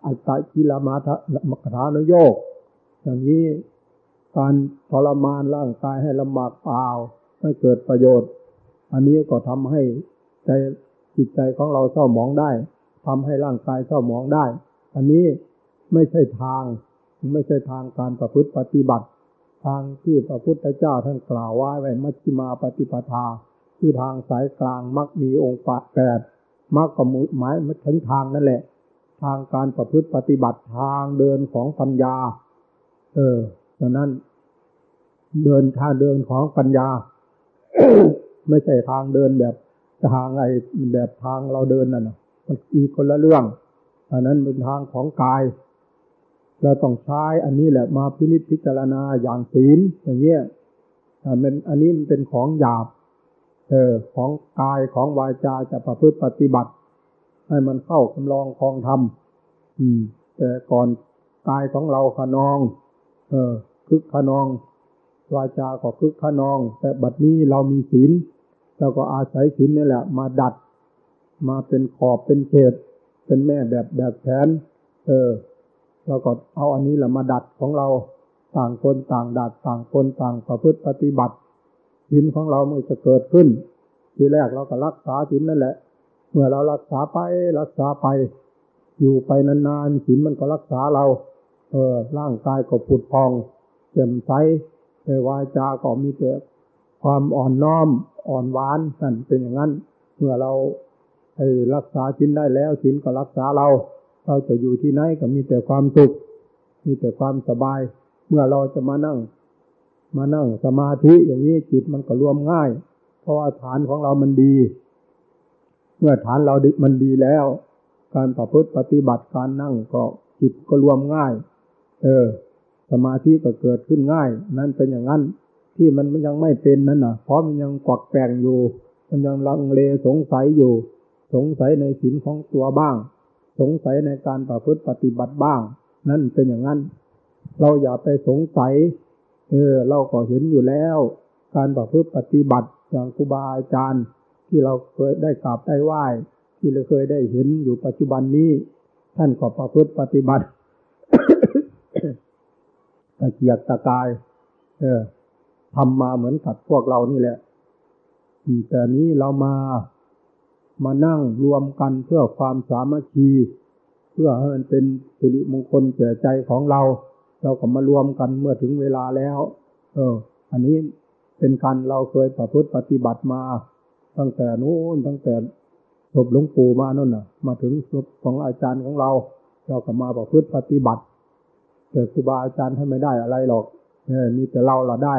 อัตตกิลมาทะมกถานุโยก อย่างนี้การทรมานร่างกายให้ลำบากเปล่าไม่เกิดประโยชน์ อันนี้ก็ทำให้ใจ จิตใจของเราเศร้าหมองได้ทำให้ร่างกายเศร้าหมองได้ อันนี้ไม่ใช่ทาง ไม่ใช่ทางการประพฤติปฏิบัติ ทางที่พระพุทธเจ้าท่านกล่าวไว้ไว้มัชฌิมาปฏิปทา คือทางสายกลางมักมีองค์แปดมักก็หมายถึงทางนั่นแหละ ทางการประพฤติปฏิบัติทางเดินของปัญญา เออดังนั้น เดินทางเดินของปัญญา ไม่ใช่ทางเดินแบบ ทางไอแบบทางเราเดินนั่นมันอีกคนละเรื่อง อันนั้นเป็นทางของกาย เราต้องใช้อันนี้แหละมาพินิจพิจารณาอย่างศีลอย่างเงี้ยมันอันนี้มันเป็นของหยาบ เออของกายของวาจาจะประพฤติปฏิบัติ ให้มันเข้ากำลองคลองธรรมอืม แต่ก่อนกายของเราขนอง เออคึกขนอง วาจาก็คึกขนอง แต่บัดนี้เรามีศีล เราก็อาศัยศีลนี่แหละ มาดัด มาเป็นขอบเป็นเขต เป็นแม่แบบแบบแผนเออเราก็เอาอันนี้แหละมาดัดของเราต่างคนต่างดัดต่างคนต่างประพฤติปฏิบัติศีลของเราเมื่อจะเกิดขึ้น ทีแรกเราก็รักษาศีลนั่นแหละ เมื่อเรารักษาไปรักษาไป อยู่ไปนานๆศีลมันก็รักษาเรา เออร่างกายก็ผุดพองเจ็มใสเออวาจาก็มีแต่ ความอ่อนน้อมอ่อนหวานนั่นเป็นอย่างนั้น เมื่อเราไอ้รักษาศีลได้แล้วศีลก็รักษาเรา เราจะอยู่ที่ไหนก็มีแต่ความสุข มีแต่ความสบาย เมื่อเราจะมานั่ง มานั่งสมาธิอย่างนี้จิตมันก็รวมง่าย เพราะว่าฐานของเรามันดี เมื่อฐานเรามันดีแล้ว การประพฤติปฏิบัติการนั่งก็จิตก็รวมง่าย เออ สมาธิก็เกิดขึ้นง่าย นั่นเป็นอย่างนั้น ที่มันยังไม่เป็นนั่นน่ะ เพราะมันยังกวักแปงอยู่ มันยังลังเลสงสัยอยู่ สงสัยในศีลของตัวบ้าง สงสัยในการประพฤติปฏิบัติบ้าง นั่นเป็นอย่างนั้น เราอย่าไปสงสัย เออ เราก็เห็นอยู่แล้ว การประพฤติปฏิบัติอย่างครูบาอาจารย์ ที่เราเคยได้กราบได้ไหว้ ที่เราเคยได้เห็นอยู่ปัจจุบันนี้ ท่านก็ประพฤติปฏิบัติตะเกียกตะกาย เออ ทำมาเหมือนกับพวกเรานี่แหละแต่นี้เรามามานั่งรวมกันเพื่อความสามัคคี เพื่อให้มันเป็นสิริมงคลแก่ใจของเรา เราก็มารวมกันเมื่อถึงเวลาแล้ว เออ อันนี้เป็นการเราเคยประพฤติปฏิบัติมา ตั้งแต่นู้นตั้งแต่ศพหลวงปู่มานั่นน่ะ มาถึงศพของอาจารย์ของเรา เราก็มาประพฤติปฏิบัติแต่ครูบาอาจารย์ท่านไม่ได้อะไรหรอกเออมีแต่เราเราได้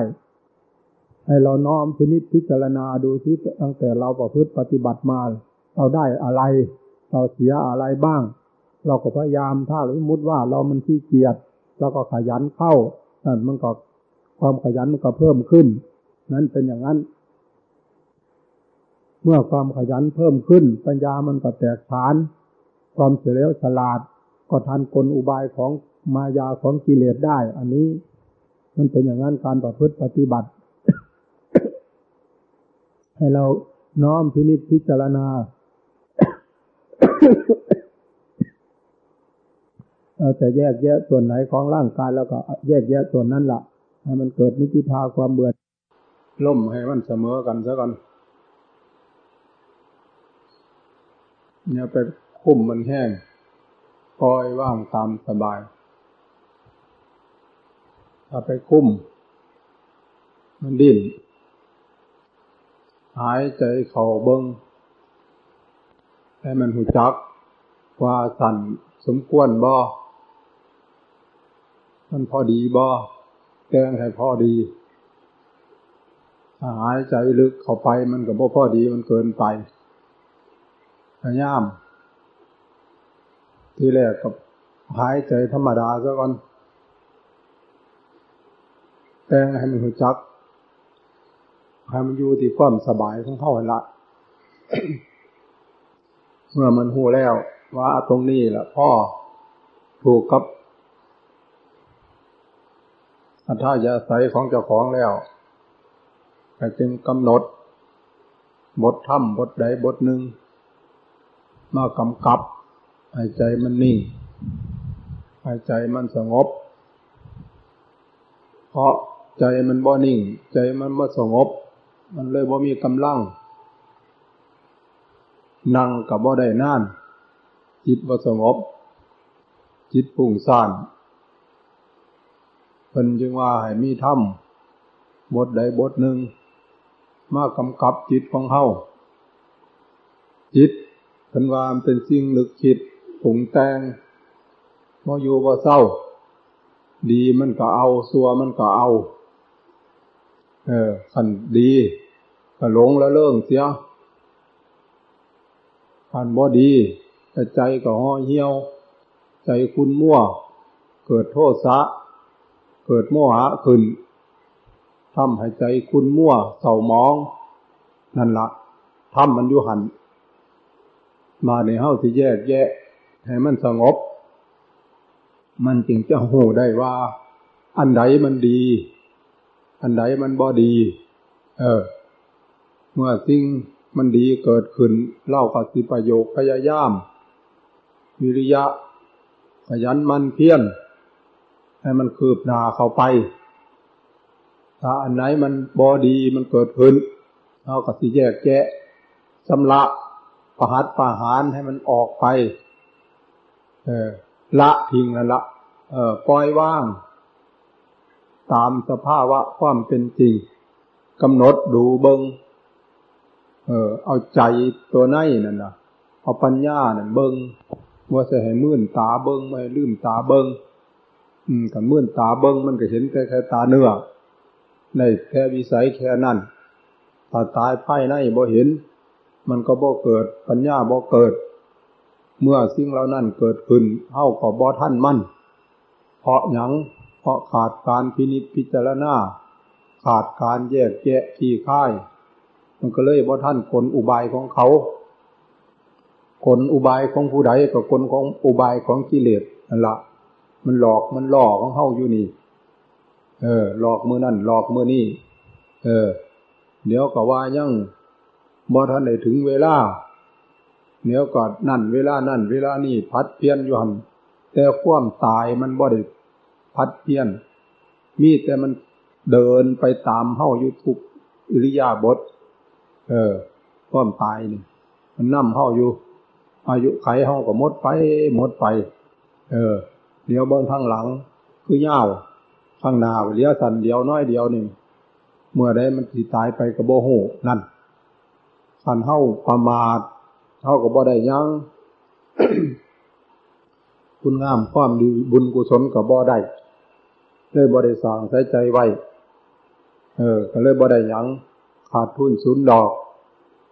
ให้เราน้อมพินิจพิจารณาดูที่ตั้งแต่เราประพฤติปฏิบัติมา เราได้อะไร เราเสียอะไรบ้าง เราก็พยายามถ้าสมมติว่าเรามันขี้เกียจเราก็ขยันเข้านั่นมันก็ความขยันมันก็เพิ่มขึ้น นั้นเป็นอย่างนั้น เมื่อความขยันเพิ่มขึ้น ปัญญามันก็แตกฐาน ความเฉลียวฉลาด ก็ทันกลอุบายของมายาของกิเลสได้ อันนี้ มันเป็นอย่างนั้นการประพฤติปฏิบัติ ให้เราน้อมพินิจพิจารณาเราจะแยกแยะส่วนไหนของร่างกายแล้วก็แยกแยะส่วนนั้นละ่ะ ให้มันเกิดนิพิทาความเบื่อล่มให้มันเสมอกันซะก่อนเนี่ยไปคุ้มมันแห้งปล่อยว่างตามสบาย ถ้าไปคุ้ม มันดิ้น หายใจเข่าเบิงให้มันหูจักว่าสั่นสมควรบ่มันพอดีบ่แกงให้พอดีหายใจลึกเข้าไปมันก็บ่พอดีมันเกินไปพยายาม ทีแรกกับหายใจธรรมดาซะก่อน แต่งให้มันหูจัก ให้มันอยู่ที่ความสบายของเขาละเมื่อมันหูแล้ว ว่าตรงนี้แหละพ่อถูกกับอัธยาศัยของเจ้าของแล้วแต่จึงกำหนด บทธรรมบทใดบทหนึ่งมากำกับหายใจมันนิ่งหายใจมันสงบ เพราะใจมันบ่นิ่ง ใจมันบ่สงบ มันเลยบ่มีกำลังนั่งกับบ่ได้นาน จิตบ่สงบ จิตปุ่งซ่านเพิ่นจึงว่าให้มีธรรมบทใดบทหนึ่ง มากำกับจิตของเฮาจิตเป็นว่าเป็นสิ่งลึกคิดผงแตงบ่อยู่บ่เศร้า ดีมันก็เอาซัวมันก็เอา เออขันดี ก็หลงแล้วเรื่องเสียขันบ่ดีแต่ใจก็ห่อเหี่ยว ใจคุณมั่ว เกิดโทษสะ เกิดโมหะขึ้นทำให้ใจคุณมั่วเศร้ามอง นั่นละทำมันอยู่หัน มาในเฮ้าที่แยกแยะ ให้มันสงบ มันจึงจะหูได้ว่า อันใดมันดี อันใดมันบ่ดี เออ เมื่อสิ่งมันดีเกิดขึ้นเล่ากับสิประโยคพยายาม วิริยะ ขยันมันเพียรให้มันคืบหน้าเข้าไป ถ้าอันไหนมันบอดีมันเกิดขึ้นเราก็สิแยกแยะสำละประหัตประหารให้มันออกไป เออละทิ้งแล้วละ เออปล่อยว่าง ตามสภาวะความเป็นจริงกำหนดดูเบิง ออ เอาใจตัวไนนั่นนะเอาปัญญานั่นเบิงว่าจะให้มื่นตาเบิงไม่ลืมตาเบิงอืมกับมื่นตาเบิงมันก็เห็นแต่แค่ตาเนื้อในแค่วิสัยแค่นั้นถ้าตายไพ่ในบ่เห็น มันก็บ่เกิด ปัญญาบ่เกิด เมื่อสิ่งเหล่านั้นเกิดขึ้นเท่ากับบ่ท่านมั่นเพราะหยังเพราะขาดการพินิจพิจารณาขาดการแยกแยะที่ค่าย มันก็เลยบ่ท่านคนอุบายของเขา คนอุบายของผู้ใดกับคนของอุบายของกิเลสนั่นละมันหลอกมันหลอกของเฮาอยู่นี่ เออ หลอกมือนั่นหลอกมือนี่ เออ เดี๋ยวก็ว่ายังบ่ทันได้ถึงเวลาเนียวก่อนนั่น เวลานั่น เวลานี่พัดเพี้ยนอยู่หันแต่ความตายมันบ่ได้พัดเพี้ยน มีแต่มันเดินไปตามเฮ้าอยู่ทุกอิริยาบถ เออความตายนี่มันนั่มเฮ้าอยู่ อายุไขเฮ้าก็มดไปหมดไป เออเดี๋ยวเบิ้งข้างหลัง คือเงาข้างหน้าเลี้ยวสันเดียวน้อยเดียวนี่เมื่อได้มันสิตายไปกระโบหูนั่นขันเฮาประมาทเฮาก็บ่ได้ยังคุณงามความดีบุญกุศลกับบ่ได้เลยบ่ได้สางใส่ใจไว้ เออ ก็เลยบ่ได้ยัง ขาดทุนศูนย์ดอก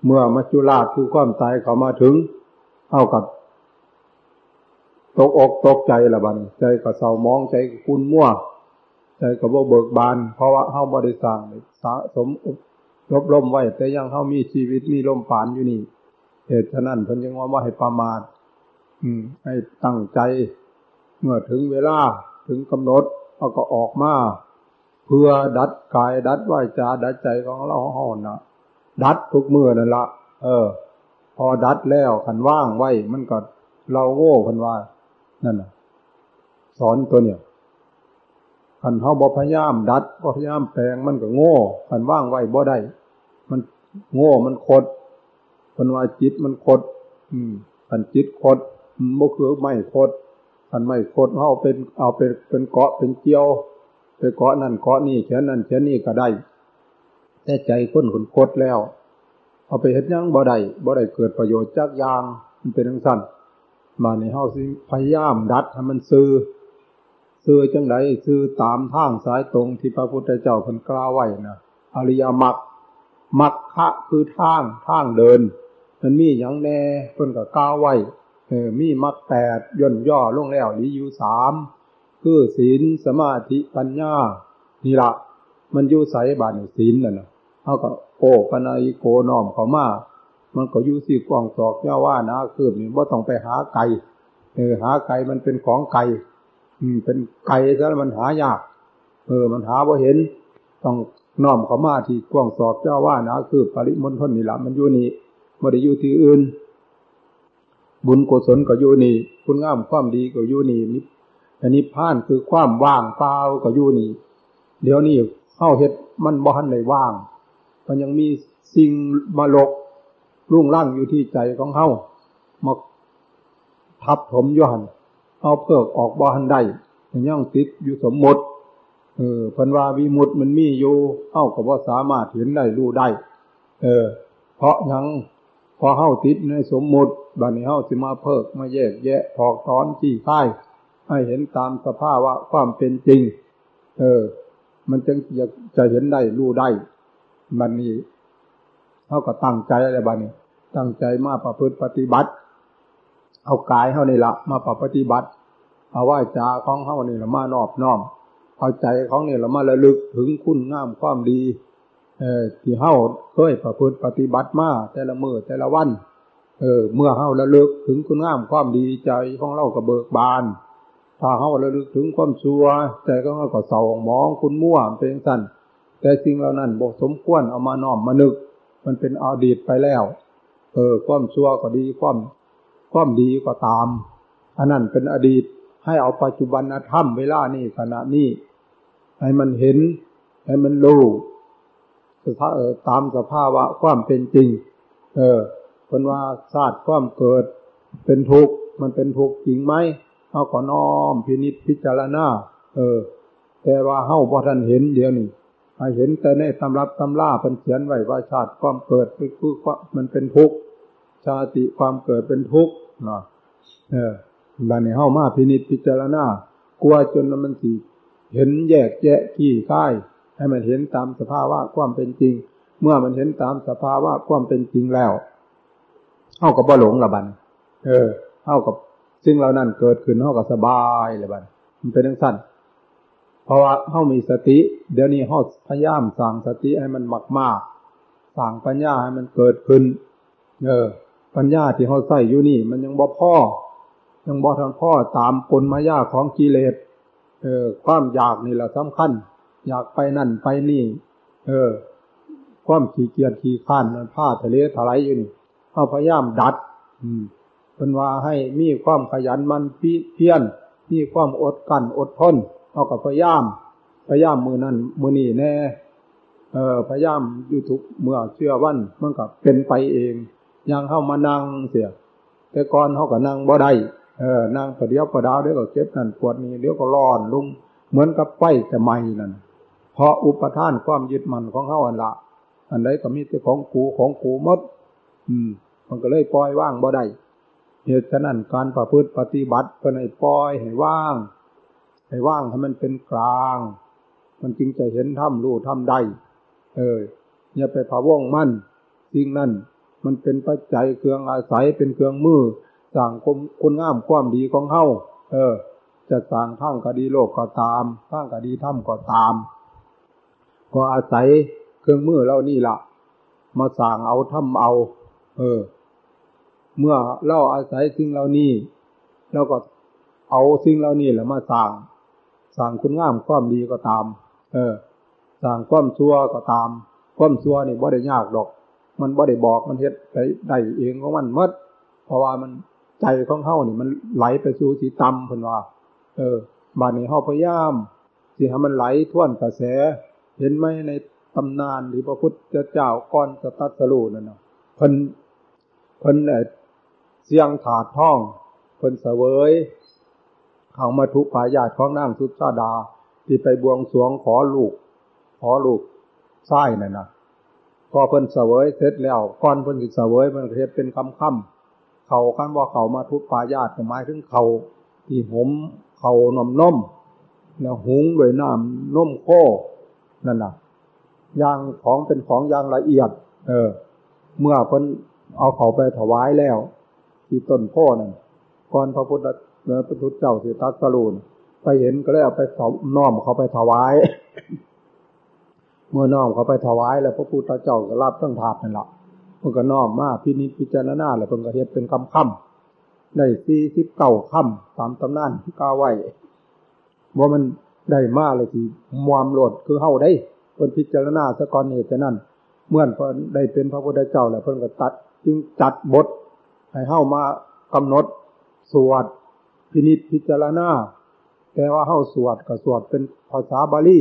เมื่อมัจจุราชคือความตายเขามาถึงเท่ากับ ตกอกตกใจละบันใจกับเศร้ามองใจคุณมั่ว ใจกับว่าเบิกบาน เพราะว่าเฮาบ่ได้สร้างสะสมลบล่มไว้ แต่ยังเขามีชีวิตมีลมปานอยู่นี่เหตุฉะนั้นเพิ่นยังว่าว่าให้ประมาทอืม ให้ตั้งใจ เมื่อถึงเวลาถึงกำหนดเอาก็ออกมา เพื่อดัดกายดัดวาจาดัดใจของเราห่อนะดัดทุกมือนั่นละเออ พอดัดแล้วขันว่างไว้ มันก็เราโง่พันว่า นั่นน่ะสอนตัวเนี่ยขันเขาบอพยายามดัดบอพยายามแปลงมันก็โง่ขันว่างไว้บ่ได้ มันโง่มันคดพันว่าจิตมันคด อืมขันจิตคดบ่คือไม่คดขันไม่คดเขาเป็นเอาเป็นเป็นเกาะเป็นเจียว ไปเกาะนั่นเกาะนี่แค่นั่นแค่นี่ก็ได้ แต่ใจคนคนคดแล้ว เอาไปเห็ดยังบ่ได้บ่ได้เกิดประโยชน์จากยาง มันเป็นทั้งสั้นมาในเฮาสิพยายามดัดให้มันซื้อซื้อจังไรซื้อตามทางสายตรงที่พระพุทธเจ้าพันกล่าวไว้นะอริยมรรคมรรคะคือทางทางเดิน มันมีอย่างแน่เพิ่นก็กล่าวไว้เออมีมรรคแปดย่นย่อลงแล้วหรืออยู่สาม คือศีลสมาธิปัญญานี่ละมันอยู่ใสบาทศีลน่ะนะเขาก็โอ้ปนายโกน้อมเขามามันก็อยู่สี่กองตอกเจ้าว่านะคือนี่ว่าต้องไปหาไก่เออหาไก่มันเป็นของไก่อืม เป็นไก่ซะมันหายาก เออ มันหาว่าเห็น ต้องน้อมเขามาที่กวงสอบเจ้าว่านะคือปริมณฑลนี่ละมันอยู่นี่ไม่ได้อยู่ที่อื่น บุญกุศลก็อยู่นี่ คุณงามความดีก็อยู่นี่ อันนี้พานคือความว่างเปล่าก็อยู่นี่ เดี๋ยวนี้เข้าเฮ็ดมันบ้านเลยว่าง มันยังมีสิ่งมาลกรุ่งร่างอยู่ที่ใจของเฮามาทับถมย้อนเอาเพิกออกบ้านได้ย่องติดอยู่สมมติเออพันว่าวิมุตมันมีอยู่เฮาก็บ่สามารถเห็นได้รู้ได้ เออ เพราะยังพอเฮาติดในสมมติบัดนี้เฮาสิมาเพิกมาแยกแยะถอกถอนขี้ค่าย ให้เห็นตามสภาวะความเป็นจริง เออ มันจึงจะจะเห็นได้รู้ได้ มันนี่เขาก็ตั้งใจอะไรบ้านี้ตั้งใจมาประพฤติปฏิบัติ เอากายเขานี่ละมาประปฏิบัติ เอาว่าจาของเขานี่ละมานอบน้อมเอาใจของนี่ละมาระลึกถึงคุณงามความดี เออที่เขาเคยประพฤติปฏิบัติมาแต่ละมือแต่ละวันเออ เมื่อเขาระลึกถึงคุณงามความดีใจของเราก็เบิกบาน ถ้าเขาระลึกถึงความชัวใจก็ก็เศร้ามองคุณมั่วเป็นสั้นแต่สิ่งเหล่านั้นบอกสมควรเอามาน้อมมานึก มันเป็นอดีตไปแล้ว เออความชัวก็ดีความความดีก็ตาม อันนั้นเป็นอดีตให้เอาปัจจุบันธรรมเวลานี้ขณะนี้ให้มันเห็น ให้มันรู้สภาเออตามสภาวะความเป็นจริง เออคนว่าศาสตร์ความเกิดเป็นทุกข์มันเป็นทุกข์จริงไหม เขาก็น้อมพินิจพิจารณาเออ แต่ว่าเฮาพอท่านเห็นเดียวนี้ให้เห็นแต่ในตำรับตำล่าเป็นเขียนไว้ว่าชาติความเกิดคือมันเป็นทุกข์ชาติความเกิดเป็นทุกข์เนาะเออบัดนี้เฮามาพินิจพิจารณากลัวจนมันสิเห็นแยกแยะขี้ค่ายให้มันเห็นตามสภาวะความเป็นจริง เมื่อมันเห็นตามสภาวะความเป็นจริงแล้วเฮากับบ่หลงละบัน เออเฮากับ ซึ่งเรานั่นเกิดขึ้นเขาก็สบายเลยบัดมันเป็นทั้งสั้นเพราะว่าเขามีสติ เดี๋ยวนี้เขาพยายามสั่งสติให้มันมากมากสั่งปัญญาให้มันเกิดขึ้น เออ ปัญญาที่เขาใส่อยู่นี่ มันยังบ่พ่อยังบ่ทันพ่อตามกลมายาของกิเลสเออ ความอยากนี่แหละสำคัญ อยากไปนั่นไปนี่ เออ ความขี้เกียจขี้ข้านมันผ้าทะเลถลายอยู่นี่เขาพยายามดัด อืม เป็นว่าให้มีความขยันมันเพียรมีความอดกันอดทนเอากับพยายาม พยายามมือนั้นมือนี้แน่เออพยายามอยู่ทุกเมื่อเชื่อวันมันก็เป็นไปเองยังเข้ามานั่งเสียแต่ก่อนเขาก็นั่งบ่ได้เออนั่งประเดี๋ยวประดาวเดี๋ยวก็เก็บนั่นปวดนี้เดี๋ยวก็ร้อนลุงเหมือนกับไฟแต่ไม่นั่นเพราะอุปทานความยึดมั่นของเขาอันละอันใดก็มีแต่ของกูของกูมด อืม มันก็เลยปล่อยว่างบ่ได้ เหตุฉะนั้นการประพฤติปฏิบัติก็ให้ปล่อยให้ว่าง ให้ว่างให้มันเป็นกลาง มันจึงจะเห็นถ้ำรู้ถ้ำได้เอออย่าไปผาวงมั่นสิ่งนั้นมันเป็นปัจจัยเครื่องอาศัยเป็นเครื่องมือสั่งคุณงามความดีของเฮาเออ จะสั่งทั้งคดีโลกก็ตามทั้งคดีถ้ำก็ตาม ก็อาศัยเครื่องมือเล่านี่ละมาสั่งเอาถ้ำเอา เออ เมื่อเราอาศัยสิ่งเหล่านี้เราก็เอาสิ่งเหล่านี้แหละมาสร้างสร้างคุณงามความดีก็ตาม เออสร้างความชั่วก็ตาม ความชั่วนี่บ่ได้ยากดอก มันบ่ได้บอกมันเฮ็ดไปได้เองของมันเมดเพราะว่ามันใจของเฮานี่มันไหลไปสู่สีต่ำเพิ่นว่า เออบาดนี้เฮาพยายามสิให้มันไหลท่วนกระแส เห็นไหมในตำนานหรือพระพุทธเจ้าก่อนจะตัดสรู้นั่นน่ะเพิ่นเพิ่น เสียงถาดท่องเพิ่นเสวยเขามาทุกปายาตของนางสุชาดา ที่ไปบวงสรวงขอลูก ขอลูกไส้นั่นนะพอเพิ่นเสวยเสร็จแล้วก่อนเพิ่นสิเสวยมันเฮ็ดเป็นคำคำเขาคันว่าเขามาทุกปายาตหมายถึงเขาที่หมเขานมนมแล้วหุงด้วยน้ำนมโคนั่นน่ะยางของเป็นของยางละเอียด เออ เมื่อเพิ่นเอาเขาไปถวายแล้ว ที่ต้นโพนั่นก่อนพระพุทธพระพุทธเจ้าสิตัสรูนไปเห็นก็เลยเอาไปน้อมเขาไปถวาย เมื่อน้อมเขาไปถวาย แล้วพระพุทธเจ้าก็รับตั้งถาดนั่นแหละเพิ่นก็น้อมมาพินิจพิจารณาแล้วเพิ่นก็เฮ็ดเป็นคำคำได้สี่สิบเก้าคำตามตำนานที่กล่าไว้ว่ามันได้มาเลยที่มวมโหลดคือเฮาได้เพิ่นพิจารณาสะก่อนเหตุนั้นเมื่อเพิ่นได้เป็นพระพุทธเจ้าแล้วเพิ่นก็ตัด จึงจัดบท ให้เฮามากำหนดสวดพินิจพิจารณาแต่ว่าเฮาสวดก็สวดเป็นภาษาบาลี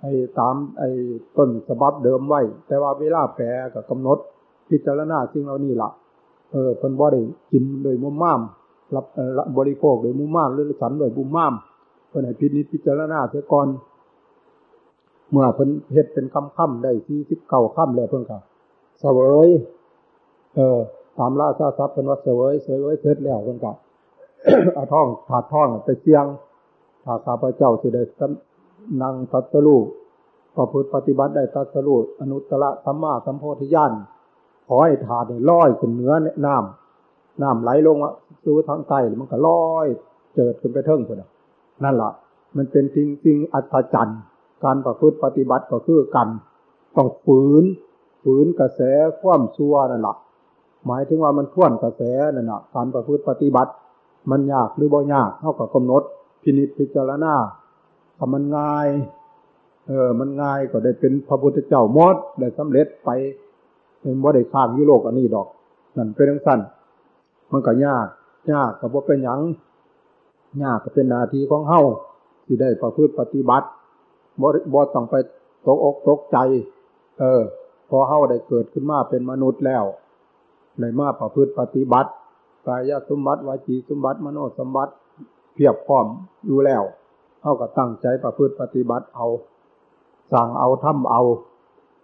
ไอ้ตามไอ้ต้นฉบับเดิมไว้ แต่ว่าเวลาแปลก็กำหนด พิจารณาสิ่งเหล่านี้ล่ะ เออเพิ่นบ่ได้กินโดยมุมม่ามรับบริโภคโดยมุมม่ามหรือสันโดยมุมม่ามเพิ่นให้พินิจพิจารณาเสียก่อนเมื่อเพิ่นเฮ็ดเป็นคำค่ำได้ที่สิบเก้าค่ำแล้วเพิ่นก็เสวย เออ ตามล่าซาทรัพย์เป็นว่าเสวยเสวยเสร็จแล้วเพิ่นก็เอาท่องถาดท่องไปเสียงถ้าข้าพเจ้าสิได้นั่งตัสรูประพฤติปฏิบัติได้ตัสรูอนุตตรสัมมาสัมโพธิญาณขอให้ถาดเนี่ยลอยขึ้นเหนือน้ำน้ำไหลลงอะสู่ทางใต้มันก็ลอยเจิดขึ้นไปเทิงคนนั่นแหละมันเป็นจริงจริงอัศจรรย์การประพฤติปฏิบัติก็คือกัน ต้องฝืน ฝืนกระแสความชั่วนั่นแหละ หมายถึงว่ามันท่วนกระแสนั่นแหะการประพฤติปฏิบัติ มันยากหรือบ่ยากเท่ากับกำหนด พินิจพิจารณาถ้ามันง่าย เออ มันง่ายก็ได้เป็นพระพุทธเจ้ามดได้สำเร็จไปเป็นว่าได้ข้ามยุโลกอันนี้ดอก นั่นเป็นทั้งสั้นมันก็ยาก ยากกับว่าเป็นหยังยากก็เป็นนาทีของเฮาที่ได้ประพฤติปฏิบัติบ่บ่ต้องไปตกอกตกใจ เออ พอเฮาได้เกิดขึ้นมาเป็นมนุษย์แล้ว ในมาประพฤติปฏิบัติกายสมบัติวาจีสมบัติมโนสมบัติเพียบพร้อมอยู่แล้วเฮาก็ตั้งใจประพฤติปฏิบัติเอา สั่งเอาทำเอา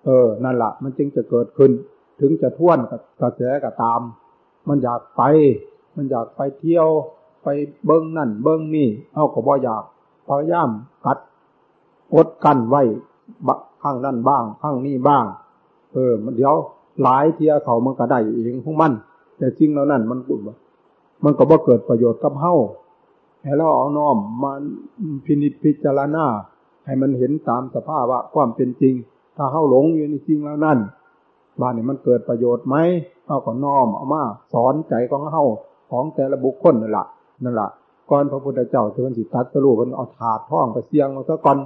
เออ นั่นละมันจึงจะเกิดขึ้น ถึงจะท่วนกระแสก็ตาม มันอยากไป มันอยากไปเที่ยว ไปเบิ้งนั่น เบิ้งนี่เอาก็บ่อยากพยายามกัดอดกันไว้ข้างนั่นบ้างข้างนี้บ้าง เออ มันเดี๋ยว หลายเที่ยเขามันก็ได้เองของมัน แต่จริงแล้วนั่นมันกุ่มันก็บ่เกิดประโยชน์กับเฮาให้เราเอาน้อมมันพินิจพิจารณาให้มันเห็นตามสภาพว่าความเป็นจริง ถ้าเฮาหลงอยู่ในจริงแล้วนั่นบ้านนี้มันเกิดประโยชน์ไหมเอาก็น้อมเอามาสอนใจของเฮาของแต่ละบุคคลนั่นแหละนั่นแหละก่อนพระพุทธเจ้าที่มันสิตัดสรุปมันเอาถาดท่องไปเสียงมันซะก่อน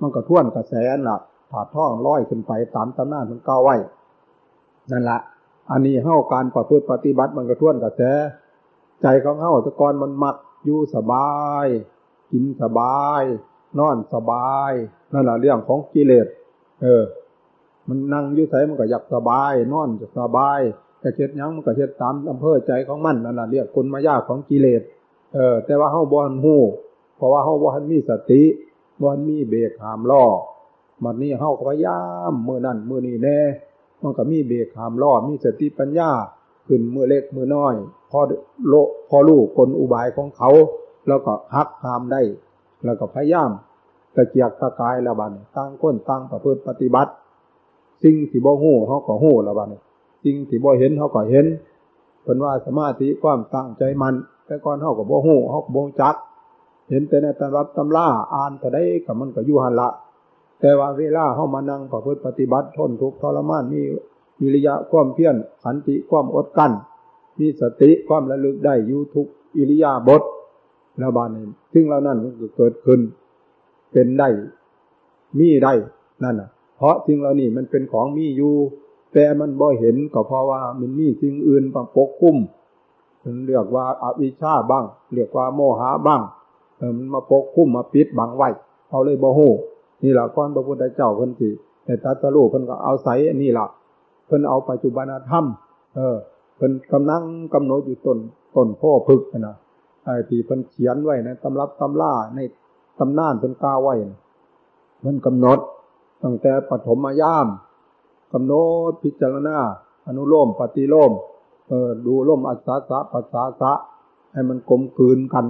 มันก็ท่วนกระแสน่ะถาดท่องร้อยขึ้นไปตามตำนานมันเก้าไว้ นั่นแหละอันนี้เฮาการประพฤติปฏิบัติมันก็ท่วนกระแสใจของเฮาตะกอนมันมักอยู่สบาย กินสบาย นอนสบาย นั่นแหละเรื่องของกิเลสเออ มันนั่งอยุ่ใส่มันก็อยากสบาย นอนจะสบายแต่เช็ดยังมันก็เช็ดตามอำเภอใจของมันนั่นแหละเรียกคนมายากของกิเลสเออ แต่ว่าเฮาบ่ทันหูเพราะว่าเฮาบ่ทันมีสติบ่ทันมีเบรกหามล้อมันนี้เฮาพยายามมือนั่นมือนี้แน่ มันก็มีเบรกหามล้อมีสติปัญญาขึ้นมือเล็กมือน้อยพอโลพอลูกกลอุบายของเขา แล้วก็หักหามได้ แล้วก็พยายามตะเกียกตะกายละบันตั้งก้นตั้งประพฤติปฏิบัติ สิ่งที่บ่หู้เขาก็หู้ละบันสิ่งที่บ่เห็นเขาก็เห็นเป็นว่าสมาธิความตั้งใจมัน แต่ก่อนเขาก็บ่หู้เขาก็บ่จัก เห็นแต่ในตำรับตำล่าอ่านแต่ได้กับมันก็อยู่หันละ แต่ว่าเวลาเข้ามานั่งประพฤติปฏิบัติทนทุกข์ทรมานมีวิริยะความเพียรขันติความอดกั้น มีสติความระลึกได้อยู่ทุกอิริยาบถแล้วบานนี้ซึ่งเรานั่นก็เกิดขึ้น เป็นได้มีได้นั่นน่ะ เพราะสิ่งเหล่านี้มันเป็นของมีอยู่แต่มันบ่เห็นก็เพราะว่ามันมีสิ่งอื่นมาปกคุ้มมันเรียกว่าอาวิชชาบ้าง เรียกว่าโมหะบ้างมันมาปกคุ้มมาปิดบังไว้เขาเลยบ่ฮู้ นี่แหละก้อนพระพุทธเจ้าเพิ่นสิแต่ตัสรู้เพิ่นก็เอาใส่อันนี้ล่ะ เพิ่นเอาปัจจุบันธรรม เออ เพิ่นกำลังกำหนดอยู่ต้นต้นพ่อพึกนะไอ้ที่เพิ่นเขียนไว้ในตำรับตำล่าในตำนานเพิ่นกล่าวไว้เพิ่นกำหนดตั้งแต่ปฐมยามกำหนดพิจารณา อนุโลมปฏิโลมเออดูล่มอัศสะปัสสาสะ ให้มันกลมกลืนกัน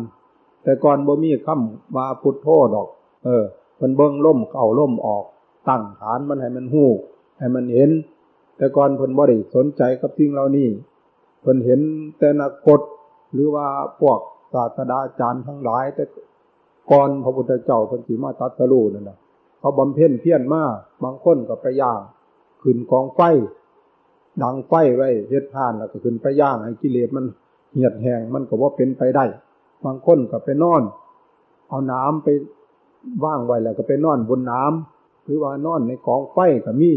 แต่ก่อนบ่มีคำว่าพุทโธดอก เออ มันเบิ่งล่มเก่าล่มออก ตั้งฐานมันให้มันหู้ให้มันเห็น แต่ก่อนเพิ่นบ่ได้สนใจกับสิ่งเหล่านี้เพิ่นเห็นแต่นักกฎหรือว่าพวกศาสดาจารย์ทั้งหลาย แต่ก่อนพระพุทธเจ้าเพิ่นสิมาตัดสรู้นั่นนะเขาบำเพ็ญเพียรมาบางคนก็ไปย่างขึ้นกองไฟดังไฟไว้เฮ็ดทานแล้วก็ขึ้นไปย่างให้กิเลสมันเหียดแหงมันก็ว่าเป็นไปได้ บางคนก็ไปนอน เอาน้ำไป ว่างไว้แล้วก็ไปนอนบนน้ำหรือว่านอนในกองไฟก็มี